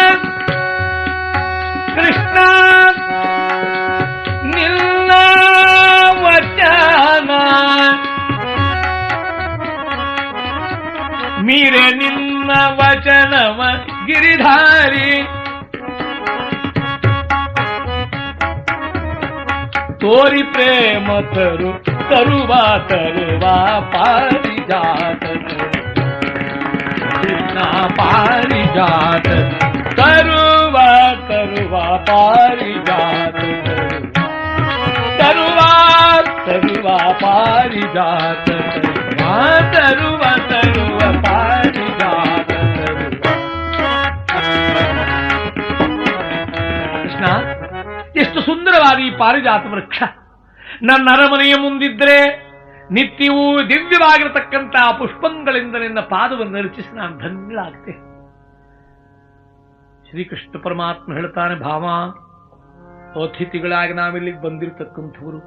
ಕೃಷ್ಣ ಮೀರೆ ನಿನ್ನ ವಚನವ ಗಿರಿಧಾರಿ ತೋರಿ ಪ್ರೇಮ ತರು ತರುವ ತರುವ ಪಾರಿಜಾತ ಕೃಷ್ಣ ಪಾರಿಜಾತ ತರುವ ತರುವ ಪಾರಿಜಾತ ತರುವ ತರುವ ಪಾರಿಜಾತ ತರುವ ತರುವ ಪಾರಿಜಾತ ಸುಂದರವಾದ ಈ ಪಾರಿಜಾತ ವೃಕ್ಷ. ನನ್ನ ಅರಮನೆಯ ಮುಂದಿದ್ರೆ ನಿತ್ಯವೂ ದಿವ್ಯವಾಗಿರತಕ್ಕಂತಹ ಪುಷ್ಪಗಳಿಂದ ನಿನ್ನ ಪಾದವನ್ನು ರಚಿಸಿ ನಾನು ಧನ್ಯಳಾಗ್ತೆ ಶ್ರೀಕೃಷ್ಣ ಪರಮಾತ್ಮ ಹೇಳ್ತಾನೆ, ಭಾವ, ಅತಿಥಿಗಳಾಗಿ ನಾವಿಲ್ಲಿಗೆ ಬಂದಿರತಕ್ಕಂಥವರು.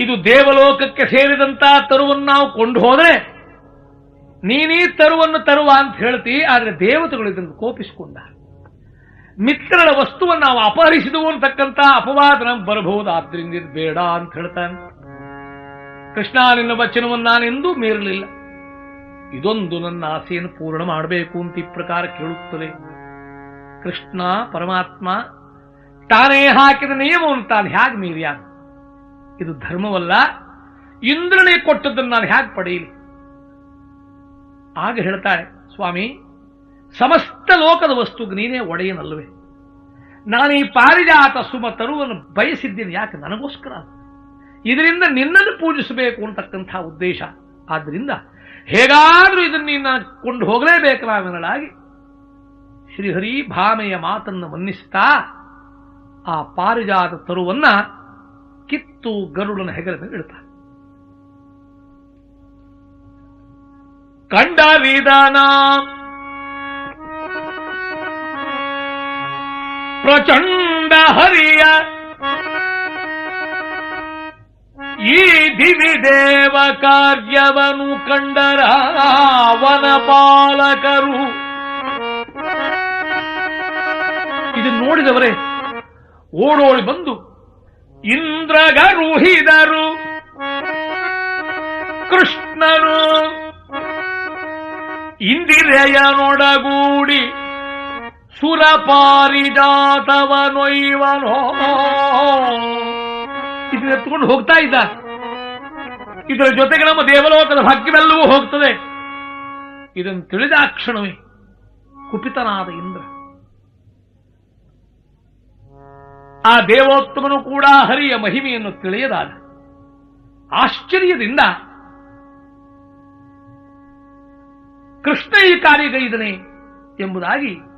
ಇದು ದೇವಲೋಕಕ್ಕೆ ಸೇರಿದಂತ ತರುವನ್ನು ನಾವು ಕೊಂಡು ಹೋದ್ರೆ ನೀನೀ ತರುವನ್ನು ತರುವ ಅಂತ ಹೇಳ್ತಿ, ಆದ್ರೆ ದೇವತೆಗಳು ಇದನ್ನು ಕೋಪಿಸಿಕೊಂಡ ಮಿತ್ರರ ವಸ್ತುವನ್ನು ನಾವು ಅಪಹರಿಸಿದವು ಅಂತಕ್ಕಂಥ ಅಪವಾದ ನಮ್ಗೆ ಬರಬಹುದು. ಆದ್ರಿಂದ ಇದು ಬೇಡ ಅಂತ ಹೇಳ್ತಾನೆ. ಕೃಷ್ಣ ನಿನ್ನ ವಚನವನ್ನು ನಾನೆಂದೂ ಮೀರಲಿಲ್ಲ. ಇದೊಂದು ನನ್ನ ಆಸೆಯನ್ನು ಪೂರ್ಣ ಮಾಡಬೇಕು ಅಂತ ಈ ಪ್ರಕಾರ ಕೇಳುತ್ತದೆ. ಕೃಷ್ಣ ಪರಮಾತ್ಮ ತಾನೇ ಹಾಕಿದ ನಿಯಮವನ್ನು ತಾನು ಹೇಗೆ ಮೀರಿಯ? ಇದು ಧರ್ಮವಲ್ಲ. ಇಂದ್ರನೇ ಕೊಟ್ಟದ್ದನ್ನು ನಾನು ಹೇಗೆ ಪಡೆಯಲಿ? ಆಗ ಹೇಳ್ತಾಳೆ. ಸ್ವಾಮಿ ಸಮಸ್ತ ಲೋಕದ ವಸ್ತುಗೆ ನೀನೇ ಒಡೆಯನಲ್ಲವೇ? ನಾನು ಈ ಪಾರಿಜಾತ ಸುಮ ತರುವನ್ನು ಬಯಸಿದ್ದೀನಿ, ಯಾಕೆ ನನಗೋಸ್ಕರ? ಇದರಿಂದ ನಿನ್ನನ್ನು ಪೂಜಿಸಬೇಕು ಅಂತಕ್ಕಂಥ ಉದ್ದೇಶ. ಆದ್ದರಿಂದ ಹೇಗಾದರೂ ಇದನ್ನು ನೀನು ಕೊಂಡು ಹೋಗಲೇಬೇಕು ನಾವೆನ್ನಲಾಗಿ. ಶ್ರೀಹರಿ ಭಾಮೆಯ ಮಾತನ್ನು ಮನ್ನಿಸ್ತಾ ಆ ಪಾರಿಜಾತ ತರುವನ್ನ ಕಿತ್ತು ಗರುಡನ ಹೆಗಲ ಮೇಲೆ ಇಡ್ತಾನೆ ಕಂಡರಿದನ ಪ್ರಚಂಡ ಹರಿಯ ಈ ದಿವಿ ದೇವ ಕಾರ್ಯವನು ಕಂಡರ ವನ ಪಾಲಕರು. ಇದನ್ನು ನೋಡಿದವರೇ, ಓಡೋಳಿ ಬಂದು ಇಂದ್ರಗರುಹಿದರು ಕೃಷ್ಣನು ಇಂದಿರೆಯನೊಡಗೂಡಿ ಸುರಪಾರಿಜಾತವನೊಯ್ವನೋ. ಇದನ್ನ ಎತ್ಕೊಂಡು ಹೋಗ್ತಾ ಇದ್ದ. ಇದರ ಜೊತೆಗೆ ನಮ್ಮ ದೇವಲೋಕದ ಭಾಗ್ಯವೆಲ್ಲವೂ ಹೋಗ್ತದೆ. ಇದನ್ನು ತಿಳಿದ ಕ್ಷಣವೇ ಕುಪಿತನಾದ ಇಂದ್ರ. ಆ ದೇವೋತ್ತಮನು ಕೂಡ ಹರಿಯ ಮಹಿಮೆಯನ್ನು ತಿಳಿಯದಾದ. ಆಶ್ಚರ್ಯದಿಂದ ಕೃಷ್ಣ ಈ ಕಾರ್ಯಗೈದನೆ ಎಂಬುದಾಗಿ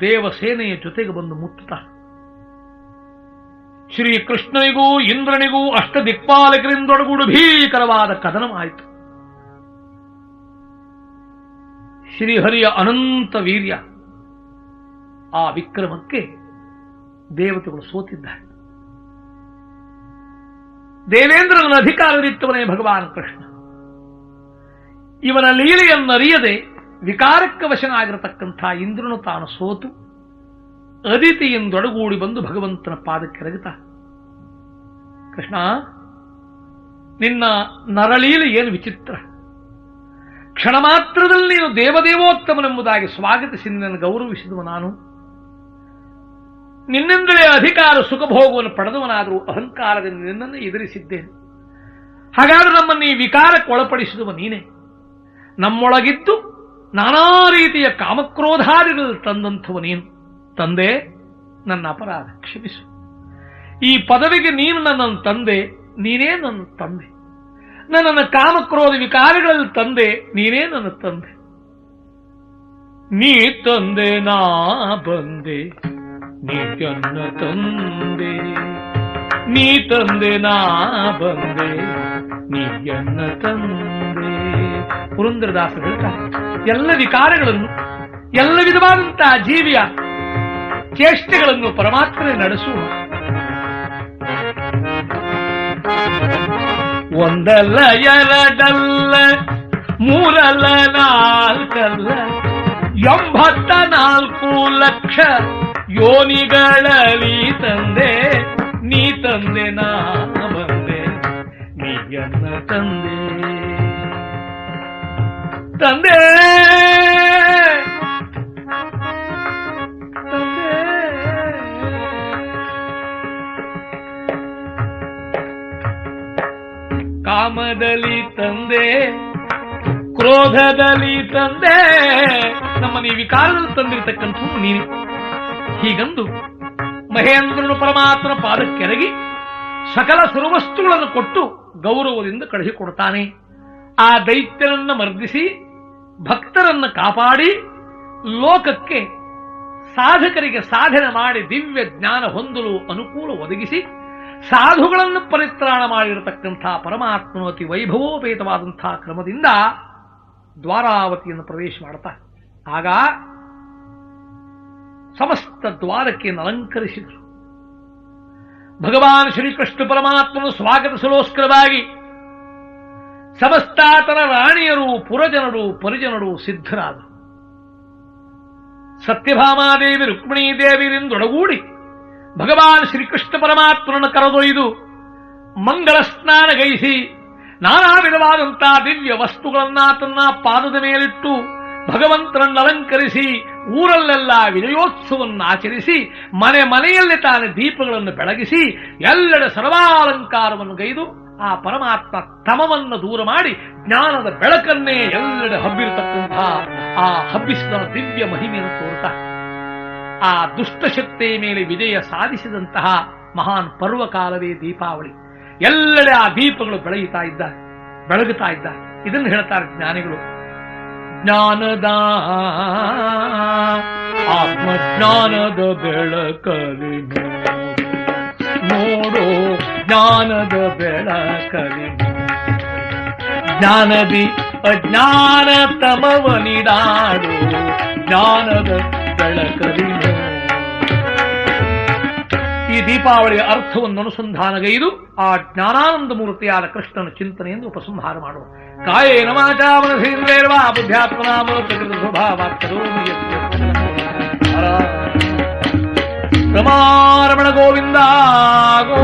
ದೇವಸೇನೆಯ ಜೊತೆಗೆ ಬಂದು ಮುಟ್ಟುತ್ತಾನೆ ಶ್ರೀಕೃಷ್ಣನಿಗೂ ಇಂದ್ರನಿಗೂ ಅಷ್ಟ ದಿಕ್ಪಾಲಕರಿಂದೊಡಗೂಡು ಭೀಕರವಾದ ಕದನವಾಯಿತು. ಶ್ರೀಹರಿಯ ಅನಂತ ವೀರ್ಯ ಆ ವಿಕ್ರಮಕ್ಕೆ ದೇವತೆಗಳು ಸೋತಿದ್ದಾರೆ. ದೇವೇಂದ್ರನ ಅಧಿಕಾರದಿತ್ತವನೇ ಭಗವಾನ್ ಕೃಷ್ಣ. ಇವನ ಲೀಲೆಯನ್ನರಿಯದೆ ವಿಕಾರಕ್ಕೆ ವಶನಾಗಿರತಕ್ಕಂಥ ಇಂದ್ರನು ತಾನು ಸೋತು. ಅದಿತಿಯಿಂದೊಡಗೂಡಿ ಬಂದು ಭಗವಂತನ ಪಾದಕ್ಕೆ ರಗಿತ. ಕೃಷ್ಣ, ನಿನ್ನ ನರಳೀಲಿ ಏನು ವಿಚಿತ್ರ. ಕ್ಷಣ ಮಾತ್ರದಲ್ಲಿ ನೀನು ದೇವದೇವೋತ್ತಮನೆಂಬುದಾಗಿ ಸ್ವಾಗತಿಸಿ ನಿನ್ನನ್ನು ಗೌರವಿಸಿದವ ನಾನು. ನಿನ್ನಿಂದಲೇ ಅಧಿಕಾರ ಸುಖಭೋಗವನ್ನು ಪಡೆದವನಾದರೂ ಅಹಂಕಾರದಿಂದ ನಿನ್ನನ್ನು ಎದುರಿಸಿದ್ದೇನೆ ಹಾಗಾದ್ರೆ ನಮ್ಮನ್ನು ಈ ವಿಕಾರಕ್ಕೆ ಒಳಪಡಿಸಿದವ ನೀನೇ. ನಮ್ಮೊಳಗಿದ್ದು ನಾನಾ ರೀತಿಯ ಕಾಮಕ್ರೋಧಾದಿಗಳು ತಂದಂಥವು ನೀನು. ತಂದೆ, ನನ್ನ ಅಪರಾಧ ಕ್ಷಮಿಸು. ಈ ಪದವಿಗೆ ನೀನು ನನ್ನನ್ನು ತಂದೆ, ನೀನೇ ನನ್ನ ತಂದೆ. ನನ್ನನ್ನು ಕಾಮಕ್ರೋಧ ವಿಕಾರಗಳಲ್ಲಿ ತಂದೆ, ನೀನೇ ನನ್ನ ತಂದೆ. ನೀ ತಂದೆ, ನಾ ಬಂದೆ. ನೀ ನನ್ನ ತಂದೆ. ನೀ ತಂದೆ, ನಾ ಬಂದೆ. ನೀ ಎನ್ನ ತಂದೆ. ಪುರಂದರದಾಸ ಹೇಳ್ತಾರೆ ಎಲ್ಲ ವಿಕಾರಗಳನ್ನು, ಎಲ್ಲ ವಿಧವಾದಂತಹ ಜೀವಿಯ ಚೇಷ್ಟೆಗಳನ್ನು ಪರಮಾತ್ಮನೆ ನಡೆಸುವ ಒಂದಲ್ಲ, ಎರಡಲ್ಲ, ಮೂರಲ್ಲ, ನಾಲ್ಕಲ್ಲ, ಎಂಬತ್ತ ನಾಲ್ಕು ಲಕ್ಷ ಯೋನಿಗಳಲ್ಲಿ ತಂದೆ, ನೀ ತಂದೆ, ನಾ ಬಂದೆ ನೀಯನ್ನ ತಂದೆ. ತಂದೆ! ಕಾಮದಲ್ಲಿ ತಂದೆ, ಕ್ರೋಧದಲ್ಲಿ ತಂದೆ. ನಮ್ಮ ಈ ವಿಕಾರದಲ್ಲಿ ತಂದಿರತಕ್ಕಂಥ ನೀನು ಹೀಗಂದು ಮಹೇಂದ್ರನು ಪರಮಾತ್ಮನ ಪಾದಕ್ಕೆರಗಿ ಸಕಲ ಸುರವಸ್ತುಗಳನ್ನು ಕೊಟ್ಟು ಗೌರವದಿಂದ ಕಳುಹಿಕೊಡ್ತಾನೆ. ಆ ದೈತ್ಯನನ್ನ ಮರ್ದಿಸಿ ಭಕ್ತರನ್ನ ಕಾಪಾಡಿ ಲೋಕಕ್ಕೆ ಸಾಧಕರಿಗೆ ಸಾಧನೆ ಮಾಡಿ ದಿವ್ಯ ಜ್ಞಾನ ಹೊಂದಲು ಅನುಕೂಲ ಒದಗಿಸಿ ಸಾಧುಗಳನ್ನು ಪರಿತ್ರಾಣ ಮಾಡಿರತಕ್ಕಂಥ ಪರಮಾತ್ಮನು ಅತಿ ವೈಭವೋಪೇತವಾದಂಥ ಕ್ರಮದಿಂದ ದ್ವಾರಾವತಿಯನ್ನು ಪ್ರವೇಶ ಮಾಡುತ್ತಾ ಆಗ ಸಮಸ್ತ ದ್ವಾರಕೆಯನ್ನು ಅಲಂಕರಿಸಿದರು. ಭಗವಾನ್ ಶ್ರೀಕೃಷ್ಣ ಪರಮಾತ್ಮನು ಸ್ವಾಗತಿಸಲೋಸ್ಕರವಾಗಿ ಸಮಸ್ತಾತನ ರಾಣಿಯರು ಪುರಜನರು ಪರಿಜನರು ಸಿದ್ಧರಾದರು. ಸತ್ಯಭಾಮಾದೇವಿ ರುಕ್ಮಿಣೀ ದೇವಿರಿಂದೊಡಗೂಡಿ ಭಗವಾನ್ ಶ್ರೀಕೃಷ್ಣ ಪರಮಾತ್ಮನನ್ನು ಕರೆದೊಯ್ದು ಮಂಗಳ ಸ್ನಾನಗೈಸಿ ನಾನಾ ವಿಧವಾದಂತಹ ದಿವ್ಯ ವಸ್ತುಗಳನ್ನ ತನ್ನ ಪಾದದ ಮೇಲಿಟ್ಟು ಭಗವಂತನನ್ನು ಅಲಂಕರಿಸಿ ಊರಲ್ಲೆಲ್ಲ ವಿಜಯೋತ್ಸವವನ್ನು ಆಚರಿಸಿ ಮನೆ ಮನೆಯಲ್ಲಿ ತಾನೇ ದೀಪಗಳನ್ನು ಬೆಳಗಿಸಿ ಎಲ್ಲೆಡೆ ಸರ್ವಾಲಂಕಾರವನ್ನು ಗೈದು ಆ ಪರಮಾತ್ಮ ತಮವನ್ನು ದೂರ ಮಾಡಿ ಜ್ಞಾನದ ಬೆಳಕನ್ನೇ ಎಲ್ಲೆಡೆ ಹಬ್ಬಿರತಕ್ಕಂತಹ ಆ ಹಬ್ಬಿಸಿದ ದಿವ್ಯ ಮಹಿಮೆಯನ್ನು ತೋರುತ್ತಾ ಆ ದುಷ್ಟಶಕ್ತಿಯ ಮೇಲೆ ವಿಜಯ ಸಾಧಿಸಿದಂತಹ ಮಹಾನ್ ಪರ್ವಕಾಲವೇ ದೀಪಾವಳಿ. ಎಲ್ಲೆಡೆ ಆ ದೀಪಗಳು ಬೆಳಗುತ್ತಾ ಇದ್ದ ಬೆಳಗುತ್ತಾ ಇದ್ದ ಇದನ್ನು ಹೇಳ್ತಾರೆ ಜ್ಞಾನಿಗಳು. ಜ್ಞಾನದ ಆತ್ಮಜ್ಞಾನದ ಬೆಳಕಲಿ ನೋಡು. ಜ್ಞಾನದ ಬೆಳಕಲಿ ಜ್ಞಾನದಿ ಅಜ್ಞಾನ ತಮವನಿಡಾಡು ಜ್ಞಾನದ ಬೆಳಕಲಿ ಈ ದೀಪಾವಳಿಯ ಅರ್ಥವನ್ನು ಅನುಸಂಧಾನಗೈದು ಆ ಜ್ಞಾನಾನಂದ ಮೂರ್ತಿಯಾದ ಕೃಷ್ಣನ ಚಿಂತನೆಯನ್ನು ಉಪಸಂಹಾರ ಮಾಡುವ. ಕಾಯೇನ ಮಾಚಾಮನಸೇಂದ್ರೇರ್ವಾ ಬುದ್ಧ್ಯಾತ್ಮನಾಮ ಪ್ರಕೃತ ಸ್ವಭಾವಾತ್ಮರೋಮಿ ರಮಾರಮಣ ಗೋವಿಂದ ಗೋ